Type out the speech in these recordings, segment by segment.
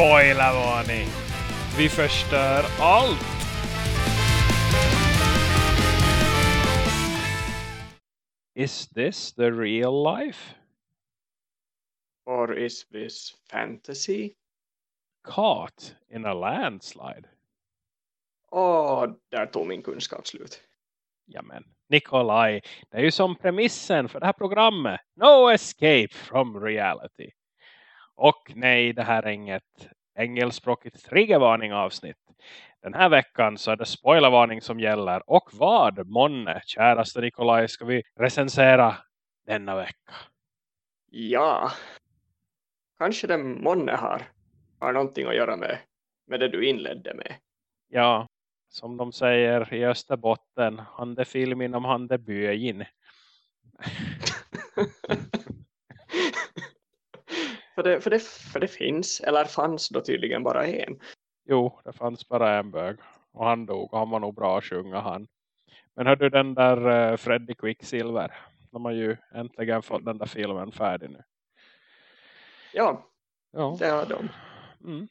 Spoilervarning! Vi förstör allt! Is this the real life? Or is this fantasy? Caught in a landslide? Åh, där tog min kunskap slut. Jamen, Nikolaj, det är ju som premissen för det här programmet. No escape from reality. Och nej, det här är inget engelskspråkigt triggervarning avsnitt. Den här veckan så är det spoilervarning som gäller. Och vad, månne, käraste Nikolaj, ska vi recensera denna vecka? Ja, kanske den månne har, har någonting att göra med, med det du inledde med. Ja, som de säger i Österbotten, han det film inom han det byn. för, det, för, det, för det finns, eller fanns då tydligen bara en. Jo, det fanns bara en bög. Och han dog. Och han var nog bra att sjunga han. Men hörde du den där uh, Freddy Quicksilver? De har ju äntligen fått den där filmen färdig nu. Ja, ja. det har de. Mm.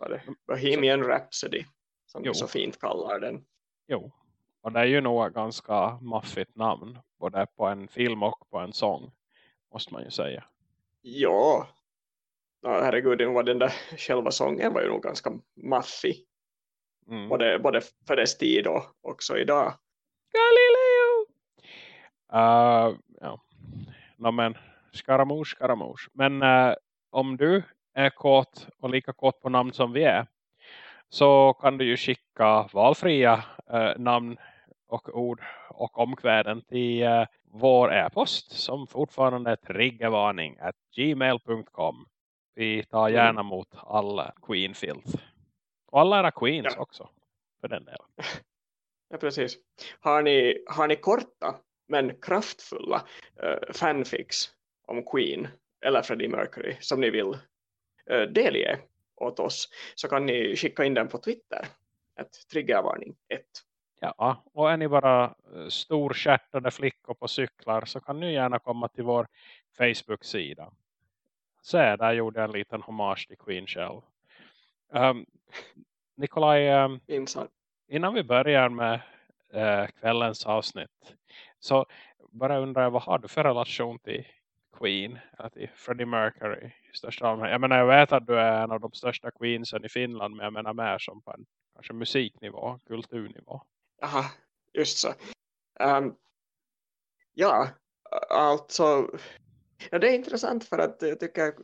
Var det Bohemian så. Rhapsody. Som jo. du så fint kallar den. Jo. Och det är ju nog ett ganska maffigt namn. Både på en film och på en sång. Måste man ju säga. Ja, ja, herregud, var den där själva sången var ju nog ganska maffig. Mm. Både, både för dess tid och också idag. Galileo! Uh, ja. No, men, skaramouche, skaramouche. Men uh, om du är kåt och lika kåt på namn som vi är. Så kan du ju skicka valfria uh, namn och ord och omkväden till uh, vår e-post som fortfarande är triggervarning at gmail.com. Vi tar gärna mot alla Queen-filth. Och alla era Queens ja. också. För den delen. Ja, precis. Har ni, har ni korta men kraftfulla uh, fanfics om Queen eller Freddie Mercury som ni vill uh, delge åt oss så kan ni skicka in den på Twitter. Ett triggervarning 1. Ja, och är ni bara storskärtade flickor på cyklar så kan ni gärna komma till vår Facebook-sida. Så där gjorde jag en liten hommage till Queen själv. Um, Nikolaj, um, innan vi börjar med uh, kvällens avsnitt så bara undrar jag, vad har du för relation till Queen eller till Freddie Mercury i största allmänhet? Jag menar, jag vet att du är en av de största Queensen i Finland men jag menar mer som på en kanske musiknivå, kulturnivå. Jaha, just så. Um, ja, alltså Ja, det är intressant för att jag tycker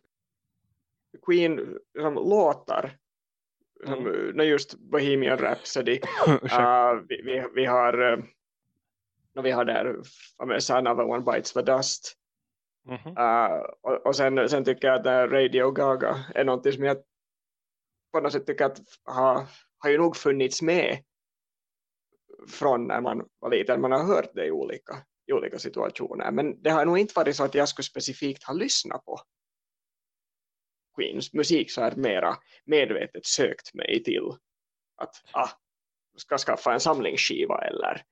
Queen som låtar som, mm. just Bohemian Rhapsody uh, vi, vi, vi, har uh, vi har där Another One Bites the Dust mm -hmm. uh, och, och sen, sen tycker jag att Radio Gaga är någonting som jag på något sätt tycker att har, har ju nog funnits med från när man var liten, man har hört det i olika i olika situationer. Men det har nog inte varit så att jag skulle specifikt ha lyssnat på Queens musik så här mera medvetet sökt mig till att ah, ska skaffa en samlingsskiva eller,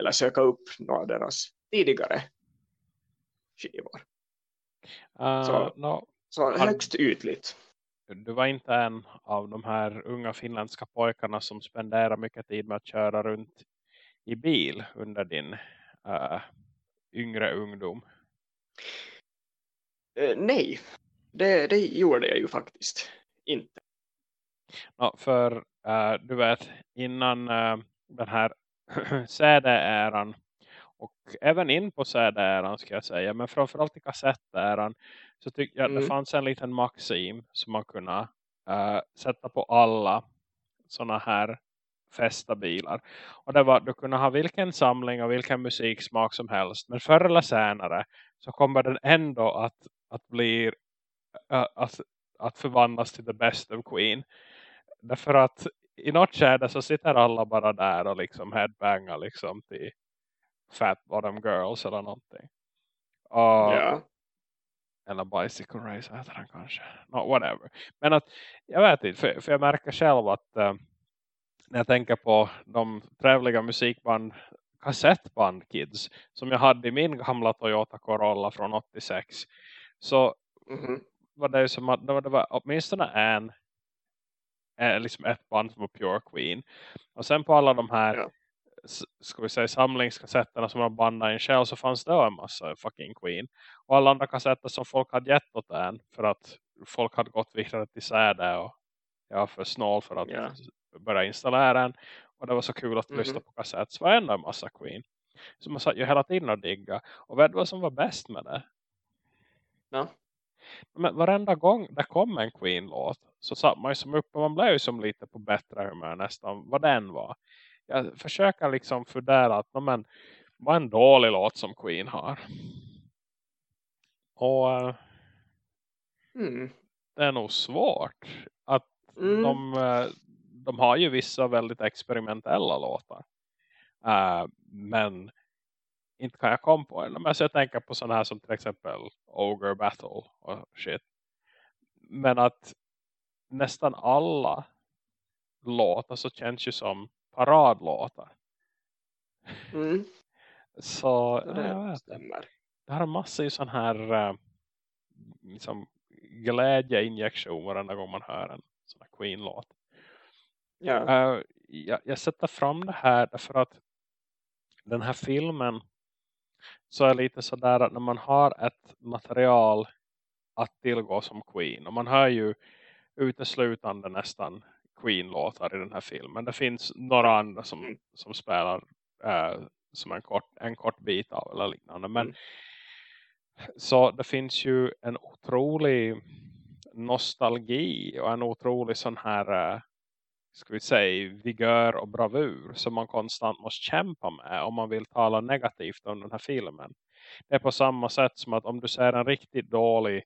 eller söka upp några av deras tidigare skivor. Uh, så, no, så högst ytligt. Du var inte en av de här unga finländska pojkarna som spenderar mycket tid med att köra runt i bil under din uh, yngre ungdom? Uh, nej, det, det gjorde jag ju faktiskt inte. Ja, för uh, du vet, innan den här CD-äran och även in på CD-äran ska jag säga, men framförallt i kassettäran så tycker jag att mm. det fanns en liten maxim som man kunde sätta på alla sådana här fästa bilar. Och det var du kunde ha vilken samling och vilken musiksmak som helst. Men förr eller senare så kommer den ändå att, att bli att, att förvandlas till the best of Queen. Därför att i något skede så sitter alla bara där och liksom headbangar liksom till Fat Bottom Girls eller någonting. Och, yeah. Eller Bicycle Race heter den kanske. No, whatever. Men att, jag vet inte, för, för jag märker själv att uh, när jag tänker på de trevliga musikband kassettband kids som jag hade i min gamla Toyota Corolla från 86 så mm -hmm. var det som att det var, det var åtminstone en eh, liksom ett band som var Pure Queen. Och sen på alla de här Ja. ska vi säga samlingskassetterna som var bandat i en shell så fanns det en massa fucking Queen. Och alla andra kassetter som folk hade gett åt den för att folk hade gått vidare till säde och jag var för snål för att Ja. Börja installera den. Och det var så kul att Mhm. lyssna på kassett. Så var ändå en massa Queen. Så man satt ju hela tiden och digga. Och vet du vad som var bäst med det? Ja. Men varenda gång det kom en Queen-låt så satt man ju som upp och man blev ju som lite på bättre humör nästan vad den var. Jag försöker liksom fundera att "Nå, men, vad en dålig låt som Queen har. Och eh, Mm. det är nog svårt att Mm. de, eh, de har ju vissa väldigt experimentella låtar. Eh, men inte kan jag komma på en. Men så jag tänker på sådana här som till exempel Ogre Battle och shit. Men att nästan alla låtar så känns ju som paradlåtar. Mm. Så det stämmer. det här har massor av sån här eh, liksom glädjeinjektion varenda gång man hör en sån här Queen-låt. Ja. Eh, jag, jag sätter fram det här därför att den här filmen så är lite sådär att när man har ett material att tillgå som Queen och man hör ju uteslutande nästan Queen-låtar i den här filmen. Det finns några andra som, Mm. som spelar eh, som en kort, en kort bit av eller liknande. Men Mm. så det finns ju en otrolig nostalgi och en otrolig sån här eh, ska vi säga vigör och bravur som man konstant måste kämpa med om man vill tala negativt om den här filmen. Det är på samma sätt som att om du ser en riktigt dålig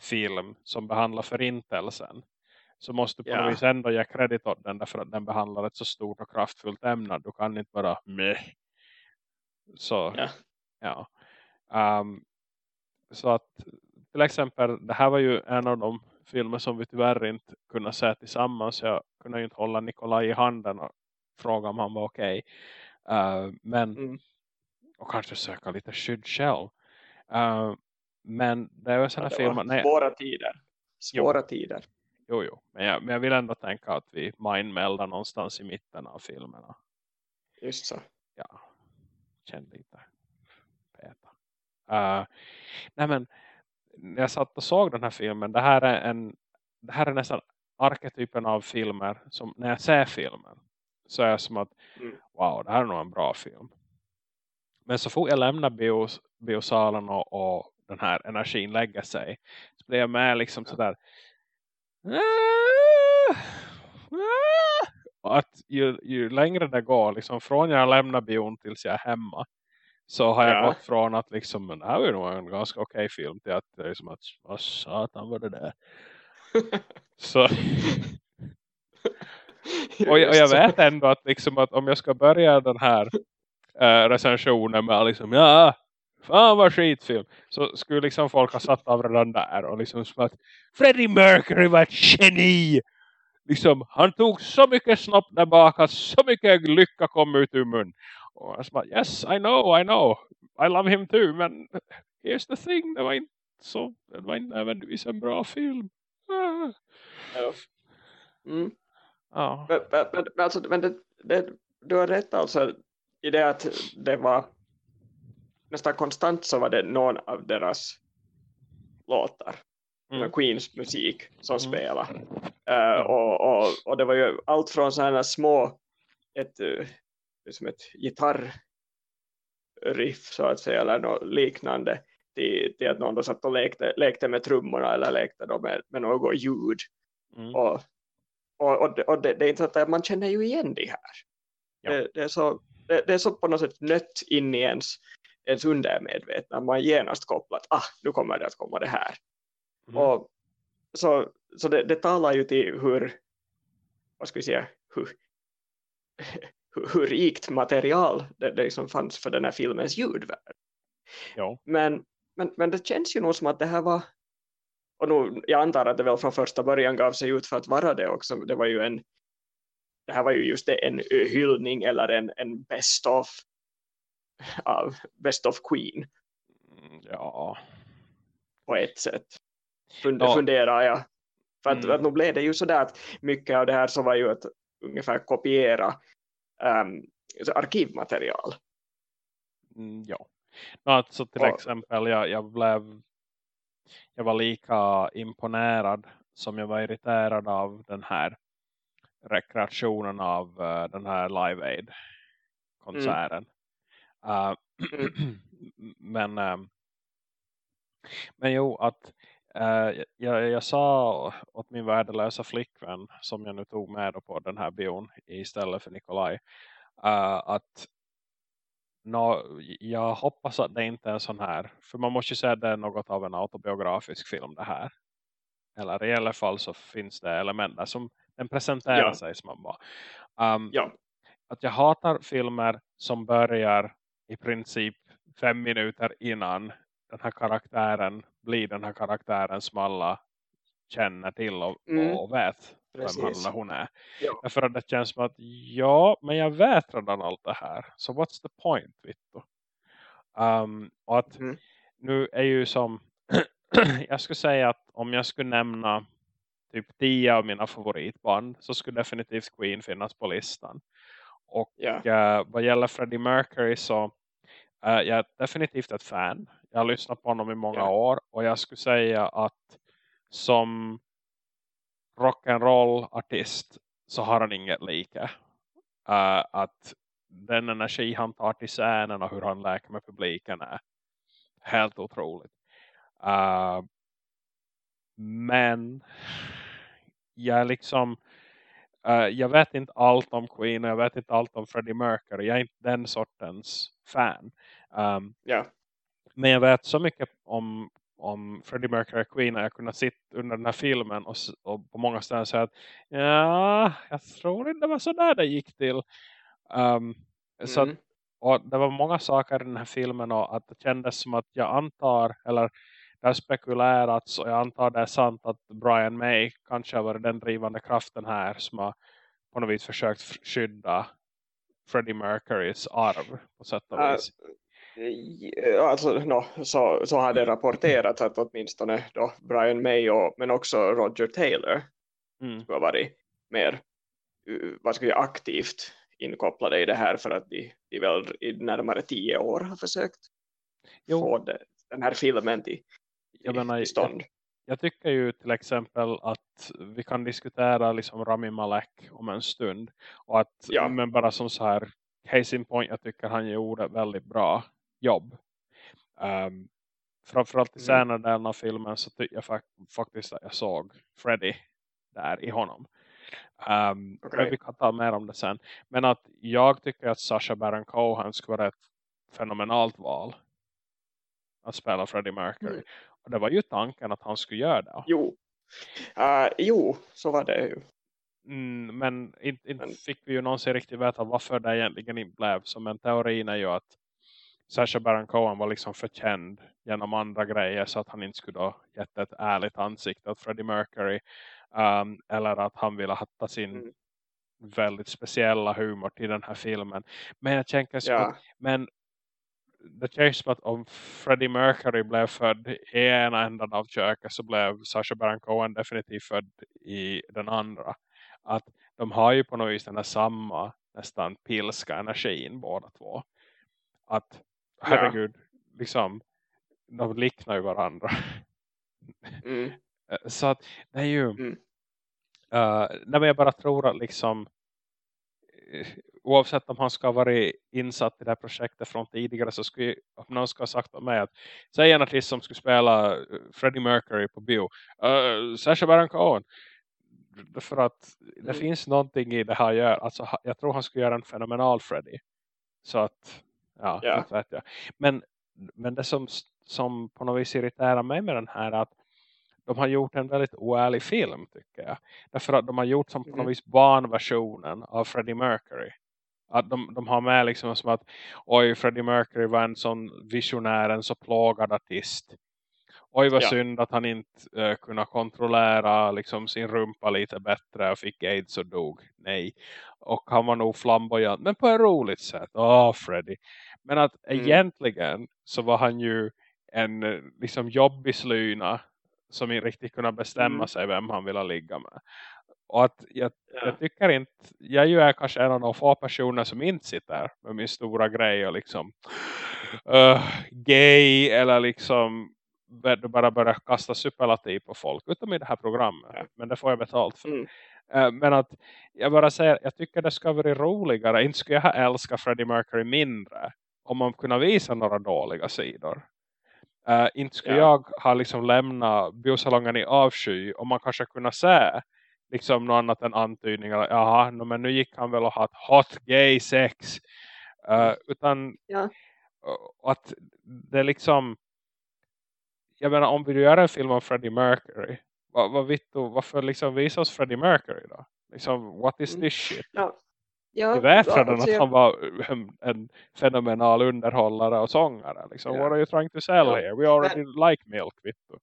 film som behandlar förintelsen så måste du på Ja. vis ändå ge kredit åt den därför att den behandlar ett så stort och kraftfullt ämne. Du kan inte bara meh. Så Ja. ja. Ehm, så att till exempel, det här var ju en av de filmer som vi tyvärr inte kunde se tillsammans. Jag kunde ju inte hålla Nikolaj i handen och fråga om han var okej. Eh, men, Mm. och kanske söka lite skydd själv. Eh, men det är Ja, sådana det filmer. Nej, svåra tider. Svåra tider. jo, jo. Men, jag, men jag vill ändå tänka att vi mindmeldar någonstans i mitten av filmerna. Just så. ja, känn lite peta. Uh, nej men, när jag satt och såg den här filmen, det här är en det här är nästan arketypen av filmer som när jag ser filmen så är jag som att Mm. wow, det här är nog en bra film. Men så får jag lämna bios, biosalen och, och den här energin lägga sig så blir jag med liksom Ja. sådär "Ah, ah." och att ju, ju längre det går liksom från jag lämnar bion tills jag är hemma så har jag Ja. gått från att liksom men det här var ju nog en ganska okej film till att det är som att vad satan var det där så och, jag- och jag vet ändå att, liksom att om jag ska börja den här eh, recensionen med liksom, ja, fan vad skitfilm. Så skulle liksom folk ha satt av redan där och liksom som att Freddie Mercury var ett geni. Liksom, han tog så mycket snopp där bak att så mycket lycka kom ut ur mun. Och jag sa, yes, I know, I know. I love him too. Men here's the thing, det var inte så, det var inte nödvändigtvis en bra film. Ah. Mm. Ja. Men, men, men, alltså, men det, det, du har rätt alltså i det att det var nästan konstant så var det någon av deras låtar, Mm. Queens musik som Mm. spelade. Eh, och, och, och det var ju allt från sådana små, ett, eh, som ett gitarriff så att säga, eller något liknande, till, till att någon då satt och lekte, lekte med trummorna eller lekte då med, med något ljud. Mm. Och, och, och, det, och det, det är inte så att man känner ju igen det här. Ja. Det, det, är så, det, är så på något sätt nött in i ens, ens undermedvetna. Man genast kopplat, ah, nu kommer det att komma det här. Mm. Och, så så det, det talar ju till hur, vad ska vi säga, hur, hur, hur rikt material det, det liksom fanns för den här filmens ljudvärld. Ja. Men, men, men det känns ju nog som att det här var och nu, jag antar att det väl från första början gav sig ut för att vara det också. Det var ju en det här var ju just det, en hyllning eller en, en best of av Best of Queen Mm, Ja. på ett sätt. Fund, Ja. Funderar jag. För att, mm. att nu blev det ju sådär att mycket av det här så var ju att ungefär kopiera um, arkivmaterial. Mm, ja. Alltså till och, exempel jag, jag blev jag var lika imponerad som jag var irriterad av den här rekreationen av uh, den här Live Aid-konserten. Mm. Uh, men um, men jo, att uh, jag, jag sa åt min värdelösa flickvän som jag nu tog med på den här bion istället för Nikolaj uh, att no, jag hoppas att det inte är en sån här för man måste ju säga att det är något av en autobiografisk film det här eller i alla fall så finns det element där som den presenterar ja. sig som man bara um, ja. att jag hatar filmer som börjar i princip fem minuter innan den här karaktären blir den här karaktären som alla känner till och, mm. och vet Precis. vem han hon är. Ja. Att det känns som att ja, men jag vet redan allt det här. Så so what's the point, Vittu? Um, och att mm. nu är ju som jag skulle säga att om jag skulle nämna typ tio av mina favoritband så skulle definitivt Queen finnas på listan. Och yeah. uh, vad gäller Freddie Mercury så uh, jag är definitivt ett fan. Jag har lyssnat på honom i många yeah. år och jag skulle säga att som rock'n'roll artist så har han inget lika. Uh, att den energi han tar till scenen och hur han läker med publiken är helt otroligt. Uh, men jag liksom uh, jag vet inte allt om Queen och jag vet inte allt om Freddie Mercury. Jag är inte den sortens fan. Um, ehm, yeah. Men jag vet så mycket om, om Freddie Mercury och Queen att jag kunnat sitta under den här filmen och, och på många ställen säga att ja, jag tror inte det var så där det gick till. Um, mm. Så att, och det var många saker i den här filmen och att det kändes som att jag antar eller det har spekulerats och jag antar det är sant att Brian May kanske har varit den drivande kraften här som har på något vis försökt skydda Freddie Mercurys arv på sätt och vis. Uh, alltså, no, så, så har det rapporterats att åtminstone då Brian May och, men också Roger Taylor mm. skulle ha varit mer vad ska jag, aktivt inkopplade i det här för att de, de väl i närmare tio år har försökt jo. få det, den här filmen till, jag menar, jag, jag, tycker ju till exempel att vi kan diskutera liksom Rami Malek om en stund. Och att, ja. men bara som så här, case in point, jag tycker han gjorde väldigt bra jobb. Um, framförallt i mm. senare delen av filmen så tycker jag faktiskt att jag såg Freddy där i honom. Um, okay. Vi kan ta mer om det sen. Men att jag tycker att Sasha Baron Cohen skulle vara ett fenomenalt val att spela Freddie Mercury. Mm. Och det var ju tanken att han skulle göra det. Jo, uh, jo så var det ju. Mm, men inte, inte men... fick vi ju någonsin riktigt veta varför det egentligen inte blev. Så men teorin är ju att Sacha Baron Cohen var liksom förkänd genom andra grejer så att han inte skulle ha gett ett ärligt ansikte åt Freddie Mercury. Um, eller att han ville hatta sin mm. väldigt speciella humor till den här filmen. Men jag tänker så, ja. men det känns som att om Freddie Mercury blev född i ena änden av köket så blev Sacha Baron Cohen definitivt född i den andra. Att de har ju på något vis den här samma nästan pilska energin båda två. Att herregud, ja. liksom de liknar ju varandra. Mm. så att det är ju mm. uh, nej, jag bara tror att liksom oavsett om han ska vara insatt i det här projektet från tidigare så skulle om någon ska ha sagt om mig att säg en artist som skulle spela eh, Freddie Mercury på bio uh, Sacha Baron Cohen för att det mm. finns någonting i det här gör alltså jag tror han skulle göra en fenomenal Freddie så att ja, yeah. vet jag. men, men det som, som på något vis irriterar mig med den här är att de har gjort en väldigt oärlig film tycker jag. Därför att de har gjort som på något mm. vis barnversionen av Freddie Mercury. Att de, de har med liksom som att oj Freddie Mercury var en sån visionär, en så plågad artist. Oj vad ja. synd att han inte uh, kunde kontrollera liksom, sin rumpa lite bättre och fick aids och dog. Nej. Och han var nog flamboyant. Men på ett roligt sätt. Åh oh, Freddie. Men att mm. egentligen så var han ju en liksom jobbig slyna som inte riktigt kunna bestämma Mm. sig vem han vill ligga med. Och att jag, Ja. jag tycker inte, jag är ju kanske en av de få personer som inte sitter med min stora grej och liksom uh, gay eller liksom bara börja kasta superlativ på folk utom i det här programmet. Ja. Men det får jag betalt för. Mm. Eh, men att jag bara säger, jag tycker det ska vara roligare. Inte skulle jag ha älskat Freddie Mercury mindre om man kunde visa några dåliga sidor. Uh, inte skulle Ja. jag ha liksom lämnat biosalongen i avsky om man kanske kunde se liksom något annat än antydningar. Jaha, no, men nu gick han väl och ha ett hot gay sex. Uh, utan Ja. att det är liksom jag menar om vi gör en film om Freddie Mercury vad, vad vitt du, varför liksom visa oss Freddie Mercury då? Liksom, what is Mm. this shit? Ja. Ja, redan alltså att jag- han var en, en fenomenal underhållare och sångare. Liksom, Ja. What are you trying to sell Ja. here? We already like milk, vet du.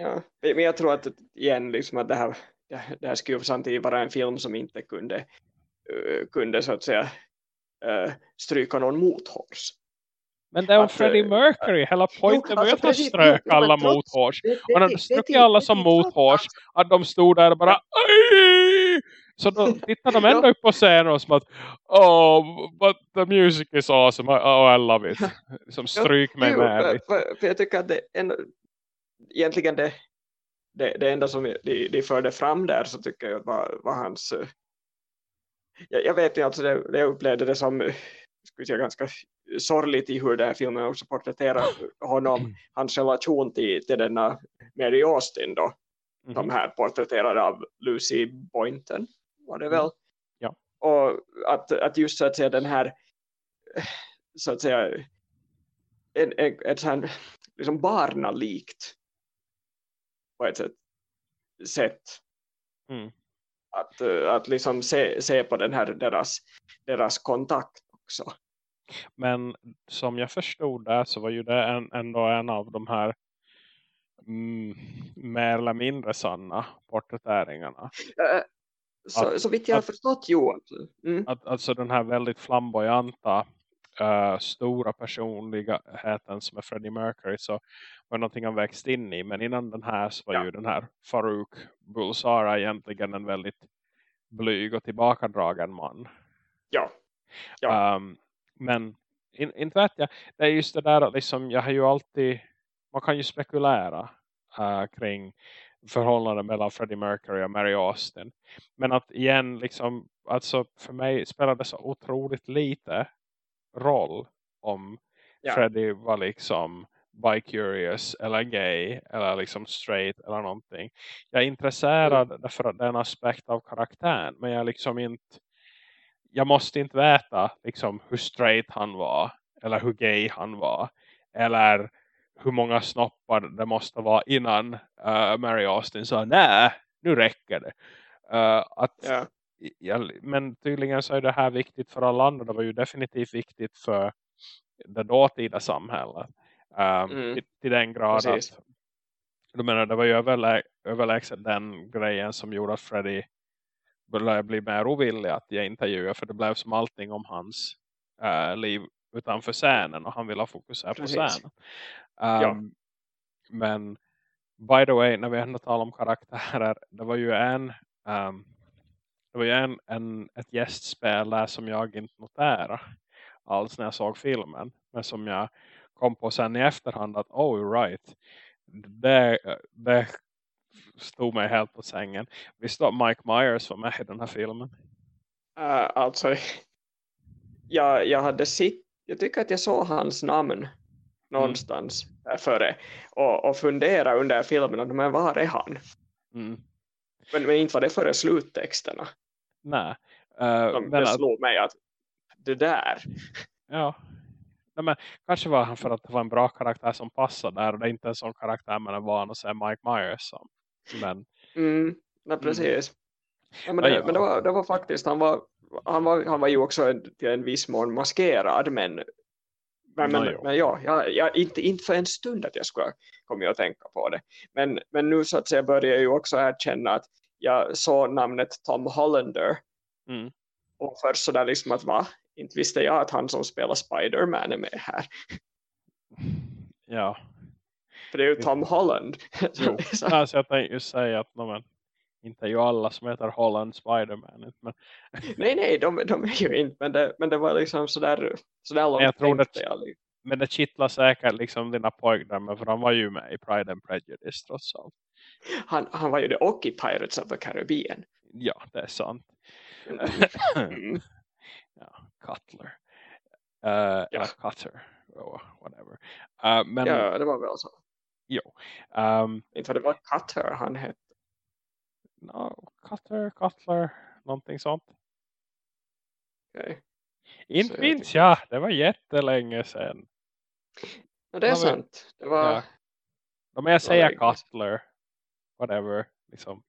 Ja, men men jag tror att igen liksom att det här, det, här skulle samtidigt vara en film som inte kunde, eh, kunde så att säga uh, stryka någon mothårs. Men det är om Att, Freddie eh, Mercury. Hela poängen var ju alltså att han strök men alla mothårs. Och när struck alla som mothårs att de stod där och bara "Aj!" Så då tittar de ändå upp på scenen och som att Oh, but the music is awesome. Oh, I love it. Som stryk mig Jo, med. för, för, jag tycker att det ändå, egentligen det, det, det enda som de, de förde fram där så tycker jag var, var hans eh, jag, jag vet inte, alltså det, jag upplevde det som eh, skulle säga, ganska sorgligt i hur den här filmen också porträtterar honom, hans relation till, till denna Mary Austin då, som Mhm. här porträtterad av Lucy Boynton var det väl? Mm. Ja. Och att, att just så att säga den här så att säga en, en, ett sånt här liksom barnalikt på ett sätt, sätt Mm. att, att liksom se, se på den här deras, deras kontakt också. Men som jag förstod det så var ju det en, ändå en av de här mm, mer eller mindre sanna porträtteringarna. Eh, Så, Att- så vitt jag har förstått Johan. Mm. Att, alltså den här väldigt flamboyanta eh, stora personligheten som är Freddie Mercury så var någonting han växt in i. Men innan den här så var Ja. ju den här Farouk Bulsara egentligen en väldigt blyg och tillbakadragen man. Ja. Ja. Um, men in, inte vet jag. Det är just det där att liksom, jag har ju alltid, man kan ju spekulera uh, kring förhållanden mellan Freddie Mercury och Mary Austin. Men att igen, liksom, alltså för mig spelar det så otroligt lite roll om Ja. Freddie var liksom bi-curious eller gay eller liksom straight eller någonting. Jag är intresserad därför att det är en aspekt av karaktären men jag liksom inte jag måste inte veta liksom hur straight han var eller hur gay han var eller hur många snoppar det måste vara innan uh, Mary Austin sa nej, nu räcker det. Uh, att, Ja. ja, men tydligen så är det här viktigt för alla andra. Det var ju definitivt viktigt för det dåtida samhället. Um, Mm. till, till den grad Precis. att du menar, det var ju överlä överlägset den grejen som gjorde att Freddie började bli mer ovillig att ge intervjuer för det blev som allting om hans eh, liv utanför scenen och han ville fokusera på Precis. scenen. Um, Ja. Men by the way, när vi ändå talar om karaktärer, det var ju en um, det var ju en, en, ett gästspel där som jag inte noterade alls när jag såg filmen. Men som jag kom på sen i efterhand att oh right, det, det stod mig helt på sängen. Visst att Mike Myers var med i den här filmen? Uh, alltså, jag, jag hade sett, jag tycker att jag såg hans namn någonstans där före och, och fundera under filmen, men var är han? Mm. Men, men inte var det före sluttexterna. Nej. Uh, De, men det slog mig att det där, ja. Nej, men, kanske var han för att det var en bra karaktär som passade där och det är inte en sån karaktär man är van att se Mike Myers som. Men mm, nej, precis. Ja, men det, men det, var, det var faktiskt, han var, han var, han var ju också en, till en viss mån maskerad, men men, men, men ja, jag, jag, inte, inte för en stund att jag skulle komma att tänka på det. Men, men nu så att säga börjar jag ju också erkänna att jag såg namnet Tom Hollander mm. och först sådär liksom att va? Inte visste jag att han som spelar Spider-Man är med här. ja. För det är ju Tom Holland. jo, alltså, jag tänkte just säga att no, men, inte ju alla som heter Holland Spiderman. Men... nej, nej, de, de är ju inte. Men det, men det var liksom sådär, sådär långt jag tror det, jag. Liksom. Men det kittlar säkert liksom dina pojkdrömmar för han var ju med i Pride and Prejudice trots allt. Han, han var ju det och i Pirates of the Caribbean. Ja, det är sant. Mm. ja, Cutler. Uh, ja. Cutter. Or whatever. Uh, men, ja, det var väl så. Jo. Um, inte det var Cutter han hette. No, Cutter, Cutler, någonting sånt. Okay. Inte minns jag. Det var jättelänge sedan. Ja, det är sant. Det var... Ja. Om jag säger Cutler. Whatever. Liksom.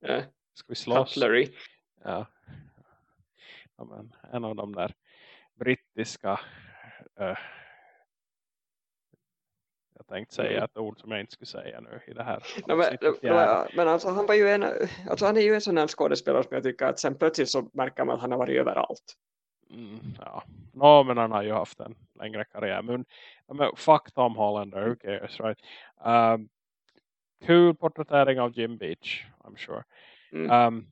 Ja. Ska vi slåss? Cutlery. Ja. ja men, en av de där brittiska uh, jag tänkte säga mm. ett ord som jag inte skulle säga nu i det här. No, men, men, men alltså, han, var ju en, alltså, han är ju en sån här skådespelare som jag tycker att sen plötsligt så märker man att han har varit överallt. Mm, ja, no, men han har ju haft en längre karriär. Men, men fuck Tom Hollander, who cares, right? Um, kul porträttering av Jim Beach, I'm sure. Mm. Um,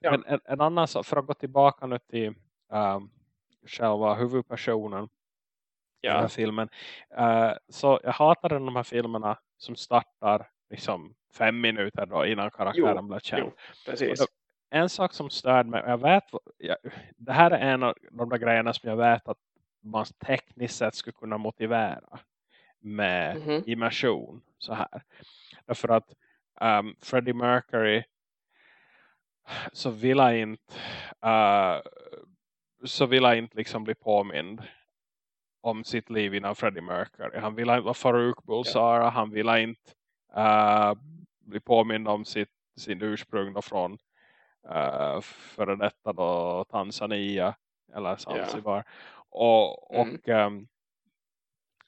ja. Men en, en, annan sak, för att gå tillbaka nu till um, själva huvudpersonen ja. den här filmen. Uh, så jag hatar de här filmerna som startar liksom fem minuter då innan karaktären jo, blir känd. Jo, en sak som störde mig, jag vet, jag, det här är en av de där grejerna som jag vet att man tekniskt sett skulle kunna motivera med mm -hmm. immersion så här. Därför att um, Freddie Mercury så vill jag inte uh, så vill jag inte liksom bli påmind om sitt liv innan Freddie Mercury. Han vill inte vara Farouk Bulsara. Ja. Han vill inte uh, bli påmind om sitt, sin ursprung då från uh, före detta då Tanzania eller Zanzibar. Yeah. Och, och, mm. um,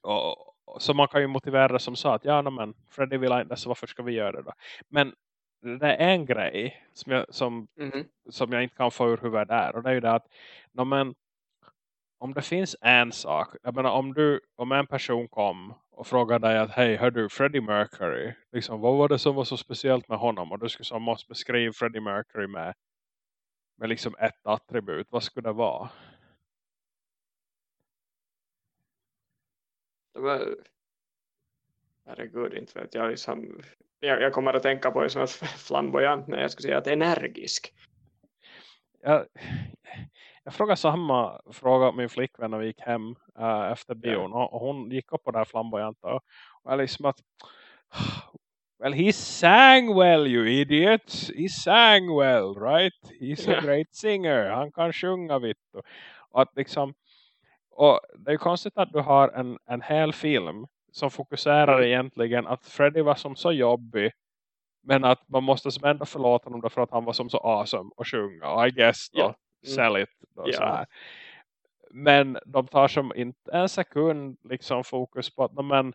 och, så man kan ju motivera det som sa att ja men Freddy vill inte så varför ska vi göra det då? Men det är en grej som jag, som, mm. som jag inte kan få ur huvudet där och det är ju det att no, men, om det finns en sak, jag menar om du om en person kom och frågade dig att hej, hör du Freddie Mercury, liksom, vad var det som var så speciellt med honom och du skulle så måste beskriva Freddie Mercury med med liksom ett attribut, vad skulle det vara? Men, herregud, inte vet jag liksom, jag, jag kommer att tänka på det som flamboyant när jag skulle säga att energisk. Jag, jag frågade samma fråga min flickvän när vi gick hem äh, efter bion. Ja. Och hon gick upp på det här flamboyanta. Och, och liksom att Well, he sang well, you idiots. He sang well, right? He's a great singer. Han kan sjunga, vittu. Och, att liksom, och det är konstigt att du har en, en hel film som fokuserar mm. egentligen att Freddy var som så jobbig men att man måste som ändå förlåta honom för att han var som så awesome och sjunga. Och I guess då, yeah. Mm. sell it. Då, här. Men de tar som inte en sekund liksom fokus på att men,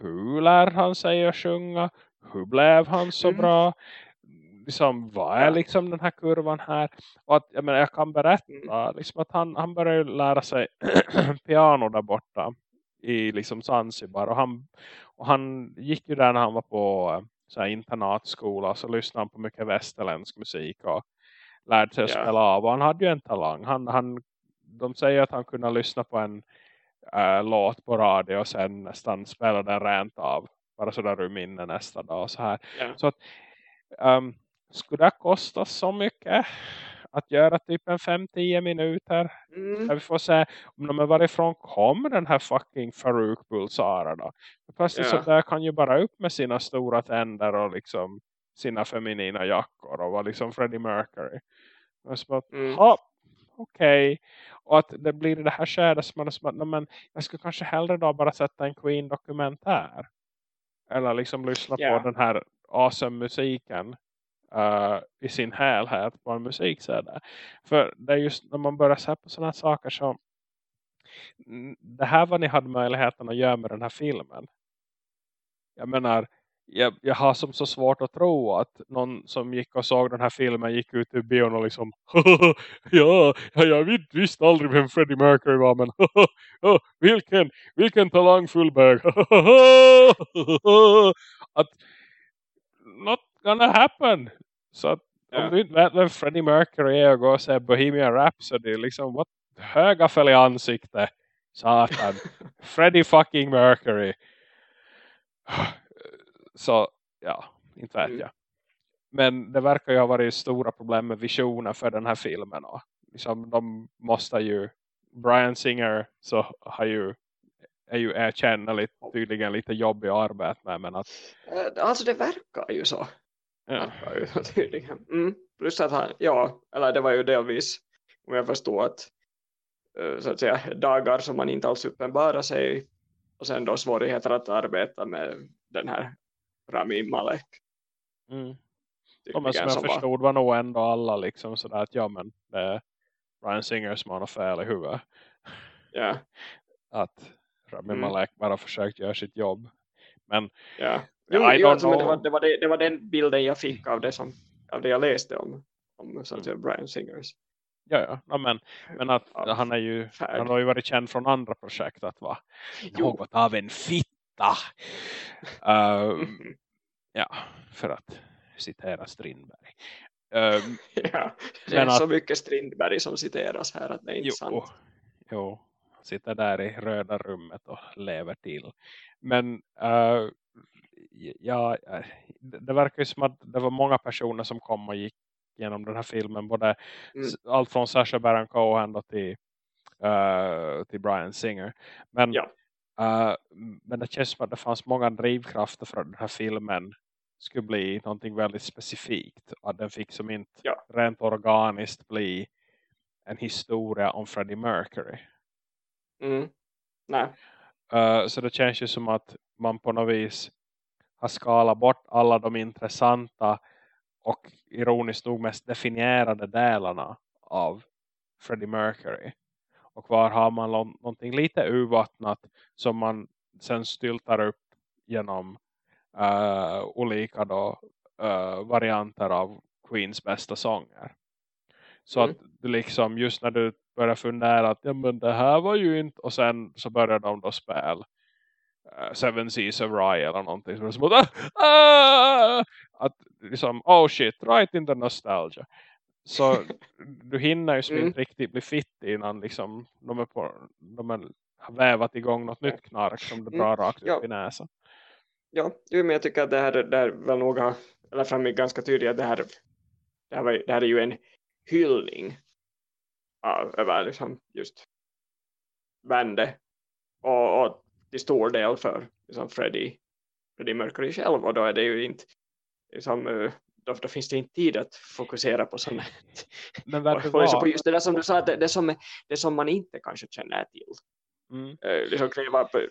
hur lär han sig att sjunga? Hur blev han så mm. bra? Liksom, vad är liksom den här kurvan här? Och att, jag, menar, jag kan berätta mm. liksom, att han, han började lära sig piano där borta i liksom Zanzibar. Och han, och han gick ju där när han var på så här, internatskola så lyssnade han på mycket västerländsk musik och lärde sig att yeah. spela av. Han hade ju en talang. Han, han, de säger att han kunde lyssna på en äh, låt på radio och sen nästan spela den rent av. Bara sådär ur minne nästa dag. Så, här. Yeah. så att, um, skulle det kosta så mycket att göra typ en 5-10 minuter. Mm. Där vi får se om de varifrån kommer den här fucking Farouk Bulsara då. Plötsligt yeah. så där kan ju bara upp med sina stora tänder och liksom sina feminina jackor och vara liksom Freddie Mercury. Och så bara, mm. okej. Okay. Och att det blir det här skädet som man är som att, men jag skulle kanske hellre då bara sätta en Queen-dokumentär. Eller liksom lyssna yeah. på den här awesome musiken uh, i sin helhet på en musikserie. För det är just när man börjar se på sådana saker som det här var ni hade möjligheten att göra med den här filmen. Jag menar, jag, jag har som så svårt att tro att någon som gick och såg den här filmen gick ut ur bion och liksom ja, jag vet, visste aldrig vem Freddie Mercury var men vilken, vilken talangfull bög. Att not gonna happen. Så att yeah. om du inte vet vem Freddie Mercury är och går och säger Bohemian Rhapsody liksom what höga fäll i ansikte satan. Freddie fucking Mercury så ja, inte vet mm. jag. Men det verkar ju ha varit stora problem med visioner för den här filmen. Och liksom, de måste ju, Brian Singer så har ju är ju erkännligt tydligen lite jobbig arbete med. Men att... Eh, alltså det verkar ju så. Ja. Verkar ju tydligen. Mm. Plus att han, ja, eller det var ju delvis om jag förstår att eh, så att säga, dagar som man inte alls uppenbarar sig och sen då svårigheter att arbeta med den här Rami Malek. Mm. Ja, men som jag förstod var nog ändå alla liksom sådär att ja men det är Ryan Singer som har fel i huvudet. Ja. Att Rami mm. Malek bara försökt göra sitt jobb. Men ja. Jo, jo, alltså, men det, var, det, var det, det var den bilden jag fick av det, som, av det jag läste om, om så att säga, Brian Singers. Ja, ja. ja men, men att ja, han, är ju, han har ju varit känd från andra projekt att vara något av en fitta. Uh, ja, för att citera Strindberg. Um, ja, det är att, så mycket Strindberg som citeras här att det är inte jo, sant. Jo, sitter där i röda rummet och lever till. Men uh, ja, det verkar ju som att det var många personer som kom och gick genom den här filmen. Både mm. allt från Sacha Baron Cohen till, uh, till Brian Singer. Men, ja. Uh, men det känns som att det fanns många drivkrafter för att den här filmen skulle bli någonting väldigt specifikt. Att den fick som inte ja. rent organiskt bli en historia om Freddie Mercury. Mm. Nej. Uh, så det känns ju som att man på något vis har skalat bort alla de intressanta och ironiskt nog mest definierade delarna av Freddie Mercury. Och var har man någonting lite urvattnat som man sen styltar upp genom uh, olika då, uh, varianter av Queens bästa sånger. Så mm. att du liksom just när du börjar fundera att ja, men det här var ju inte och sen så börjar de då spela uh, Seven Seas of Rye eller någonting som är som att, ah! att liksom, oh shit, right in the nostalgia. Så du hinner ju mm. inte riktigt bli fitt innan liksom, de, är på, de är, har vävat igång något nytt knark som du drar mm. rakt upp ja. i näsan. Ja, men jag tycker att det här, det här nog har eller framgick ganska tydligt att det här, det här, var, det här är ju en hyllning av, över liksom just bandet och, och till stor del för liksom Freddie, Freddie Mercury själv och då är det ju inte liksom, eh, då, då finns det inte tid att fokusera på sånt Men och, och på just det där som du sa, det, det, som, det som man inte kanske känner till. Mm. Eh, liksom,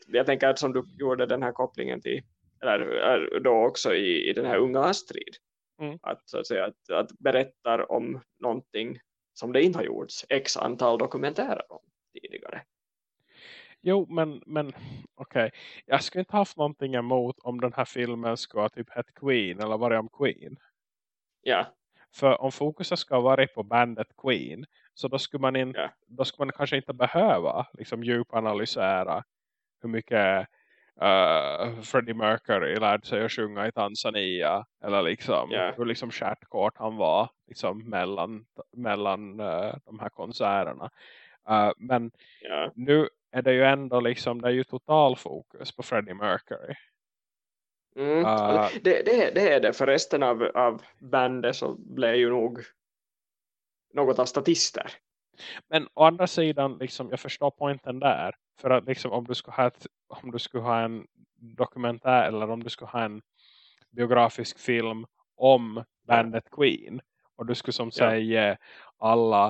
jag tänker att som du gjorde den här kopplingen till eller då också i, i den här unga Astrid. Mm. Att, så att, säga, att, att berättar om någonting som det inte har gjorts x antal dokumentärer om tidigare. Jo, men, men okej. Okay. Jag skulle inte haft någonting emot om den här filmen ska ha typ hett Queen eller vara om Queen. Ja. För om fokuset ska vara på bandet Queen så då skulle man, in, ja. då skulle man kanske inte behöva liksom djupanalysera hur mycket uh, Freddie Mercury lärde sig att sjunga i Tanzania eller liksom yeah. hur liksom kort han var liksom mellan, mellan uh, de här konserterna. Uh, men yeah. nu är det ju ändå liksom, det är ju total fokus på Freddie Mercury. Mm. Uh, det, det, det, är det, för resten av, av bandet så blev ju nog något av statister. Men å andra sidan, liksom, jag förstår poängen där. För att liksom, om, du skulle ha ett, om du skulle ha en dokumentär eller om du skulle ha en biografisk film om bandet Queen. Och du skulle som ja. säga alla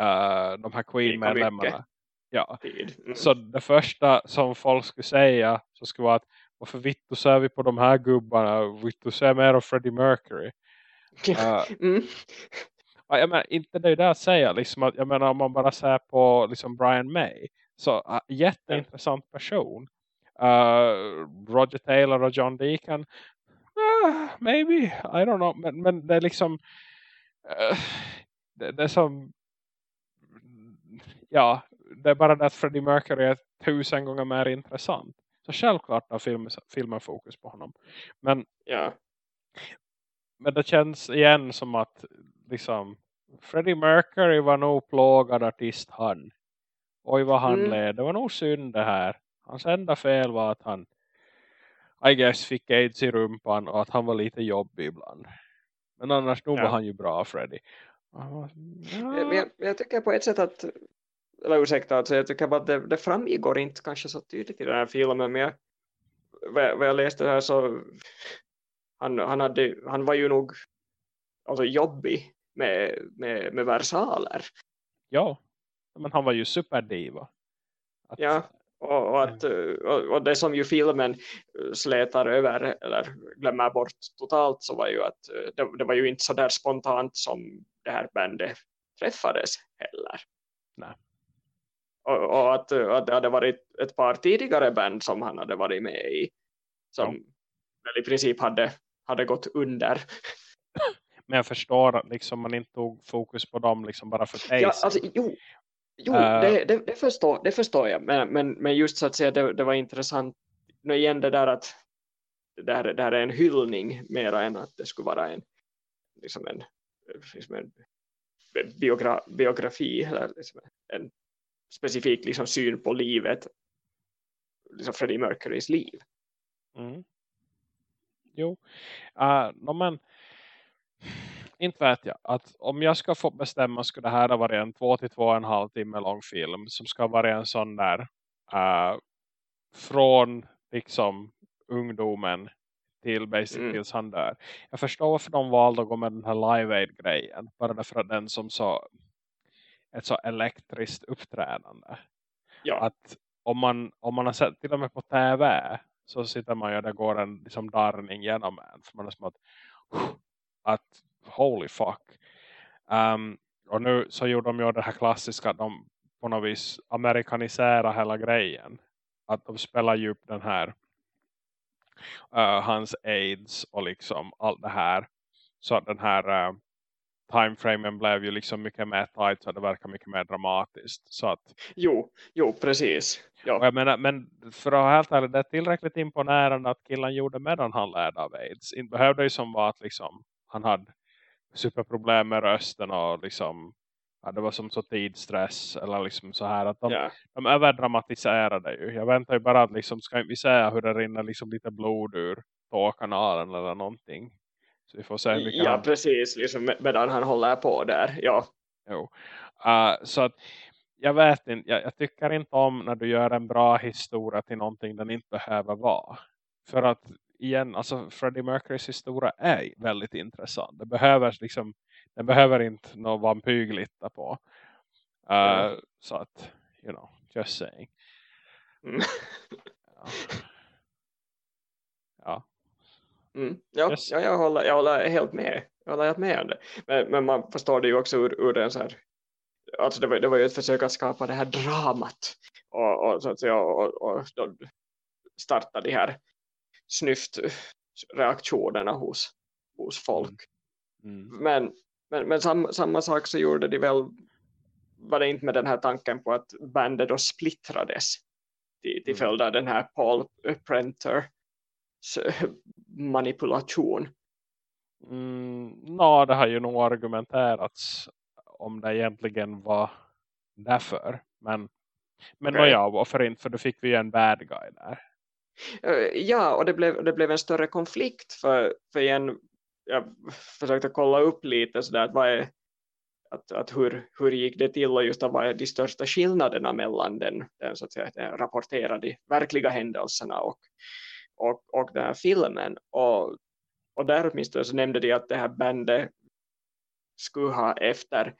uh, de här Queen-medlemmarna. Ja. Mm. Så det första som folk skulle säga så skulle vara att varför vittu ser vi på de här gubbarna? Vittu ser mer av Freddie Mercury. Uh, mm. Ja, jag menar, inte det där att säga. Liksom, att, jag menar om man bara ser på liksom Brian May. Så uh, jätteintressant person. Uh, Roger Taylor och John Deacon. ah, maybe, I don't know. Men, men det är liksom uh, det, det är som ja, det är bara det att Freddie Mercury är tusen gånger mer intressant. Så självklart har film, filmen fokus på honom. Men, ja. men det känns igen som att liksom Freddie Mercury var nog plågad artist han. Oj vad han mm. led. Det var nog synd det här. Hans enda fel var att han I guess fick aids i rumpan och att han var lite jobbig ibland. Men annars nog ja. var han ju bra Freddie. Ja. Men jag, jag, tycker på ett sätt att eller ursäkta, alltså jag tycker att det, det framgår inte kanske så tydligt i den här filmen men jag, vad jag läste här så han, han, hade, han var ju nog alltså jobbig med, med, med versaler. Ja, men han var ju superdiva. Att, ja, och, och, att, och, och, det som ju filmen slätar över eller glömmer bort totalt så var ju att det, det var ju inte så där spontant som det här bandet träffades heller. Nej. Och, och att, att det hade varit ett par tidigare band som han hade varit med i som ja. i princip hade, hade gått under. Men jag förstår att liksom man inte tog fokus på dem liksom bara för pacing. Ja, alltså, jo, jo uh, det, det, det, förstår, det förstår jag. Men, men, men just så att säga, det, det var intressant. Nu igen det där att det här, det här är en hyllning mer än att det skulle vara en, liksom en, liksom en biogra, biografi eller liksom en specifik liksom, syn på livet liksom Freddie Mercurys liv. Mm. Jo, uh, no, men inte vet jag att om jag ska få bestämma skulle det här vara en två till två och en halv timme lång film som ska vara en sån där uh, från liksom ungdomen till basically mm. tills han dör. Jag förstår varför de valde att gå med den här Live Aid-grejen. Bara därför att den som så ett så elektriskt uppträdande. Ja. Att om man, om man har sett till och med på tv så sitter man ju det går en liksom darrning genom en. För man är som att, att holy fuck. Um, och nu så gjorde de ju det här klassiska att de på något vis amerikanisera hela grejen. Att de spelar ju upp den här uh, hans aids och liksom allt det här. Så att den här uh, timeframen blev ju liksom mycket mer tight så det verkar mycket mer dramatiskt. Så att, jo, jo, precis. Ja. menar, men för att vara helt ärlig, det är tillräckligt imponerande att killen gjorde medan han lärde av AIDS. Inte behövde ju som var att liksom, han hade superproblem med rösten och liksom ja, det var som så tidsstress eller liksom så här att de, yeah. de överdramatiserade ju. Jag väntar ju bara att liksom, ska vi säga hur det rinner liksom lite blod ur tårkanalen eller någonting. Så vi får se hur Ja, han... precis. Liksom medan han håller på där. Ja. Jo. Uh, så att jag vet inte. Jag, jag, tycker inte om när du gör en bra historia till någonting den inte behöver vara. För att igen, alltså Freddie Mercurys historia är väldigt intressant. Det behöver liksom, den behöver inte någon vampyr litta på. Uh, mm. Så att, you know, just saying. Mm. ja. ja. Mm. Ja, yes. ja jag, håller, jag håller helt med. Jag håller helt med om det. Men, men man förstår det ju också ur, ur den så här alltså det var, det var ju ett försök att skapa det här dramat och, och, så att säga, och, och starta de här snyftreaktionerna hos, hos folk. Mm. Mm. Men, men, men sam, samma sak så gjorde de väl var det inte med den här tanken på att bandet då splittrades till, till mm. följd av den här Paul Prenter manipulation? Mm, no, det har ju nog argumenterats om det egentligen var därför. Men, men okay. ja, varför inte? För då fick vi ju en bad guy där. Uh, ja, och det blev, det blev en större konflikt för, för igen, jag försökte kolla upp lite sådär att vad är att, att hur, hur gick det till och just vad är de största skillnaderna mellan den, den så att säga, den rapporterade verkliga händelserna och, och, och den här filmen. Och, och där åtminstone så nämnde de att det här bandet skulle ha efter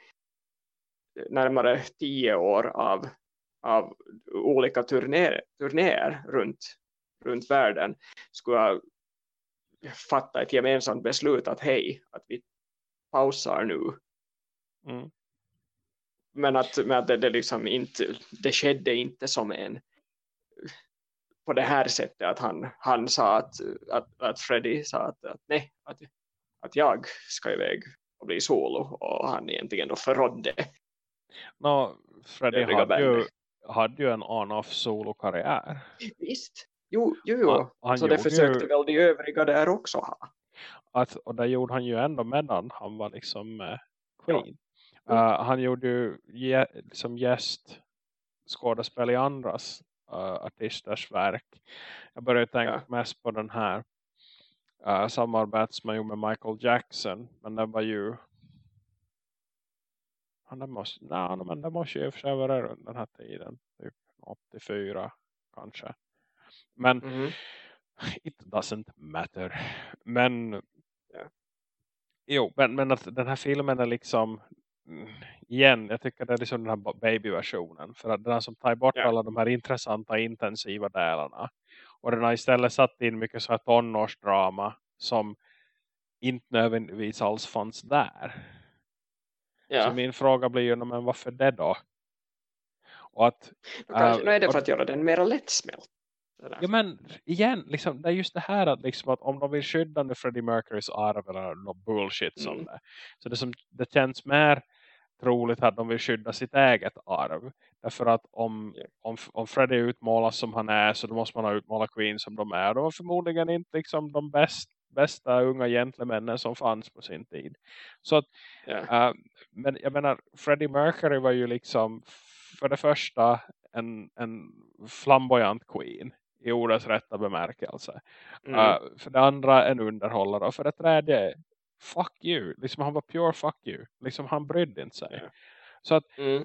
närmare tio år av, av olika turnéer, turnéer runt, runt världen skulle ha fatta ett gemensamt beslut att hej, att vi pausar nu. Mm. Men att, men att det, det, liksom inte, det skedde inte som en på det här sättet att han, han sa att, att, att Freddy sa att, att nej, att, att jag ska iväg och bli solo och han egentligen då förrådde no, Freddy hade ju, hade ju en on-off solo-karriär. Visst, jo, jo, jo. Han, han så det försökte ju... väl de övriga där också ha. Att, och det gjorde han ju ändå medan han var liksom uh, Queen. Ja. Uh, han gjorde ju ge, liksom gäst skådespel i andras uh, artisters verk. Jag började tänka ja. mest på den här uh, samarbete som jag gjorde med Michael Jackson. Men det var ju ja, det måste, nej, men det måste ju för sig vara runt den här tiden. Typ 84 kanske. Men mm -hmm. it doesn't matter. Men jo, men, men att den här filmen är liksom igen, jag tycker det är liksom den här babyversionen. För att den som tar bort yeah. alla de här intressanta, intensiva delarna. Och den har istället satt in mycket så här tonårsdrama som inte nödvändigtvis alls fanns där. Ja. Så min fråga blir ju, men varför det då? Och att, kanske, äh, är det för att göra den mer lättsmält. Ja men igen, liksom, det är just det här att, liksom, att om de vill skydda nu Freddie Mercurys arv eller något bullshit mm. som det. Så det, som, det känns mer troligt att de vill skydda sitt eget arv. Därför att om, yeah. om, om Freddie utmålas som han är så då måste man ha utmålat Queen som de är. De var förmodligen inte liksom de bäst, bästa unga gentlemännen som fanns på sin tid. Så att, yeah. uh, men jag menar, Freddie Mercury var ju liksom för det första en, en flamboyant Queen i ordets rätta bemärkelse. Mm. Uh, för det andra en underhållare och för det tredje fuck you. Liksom han var pure fuck you. Liksom han brydde inte sig. Yeah. Så att mm.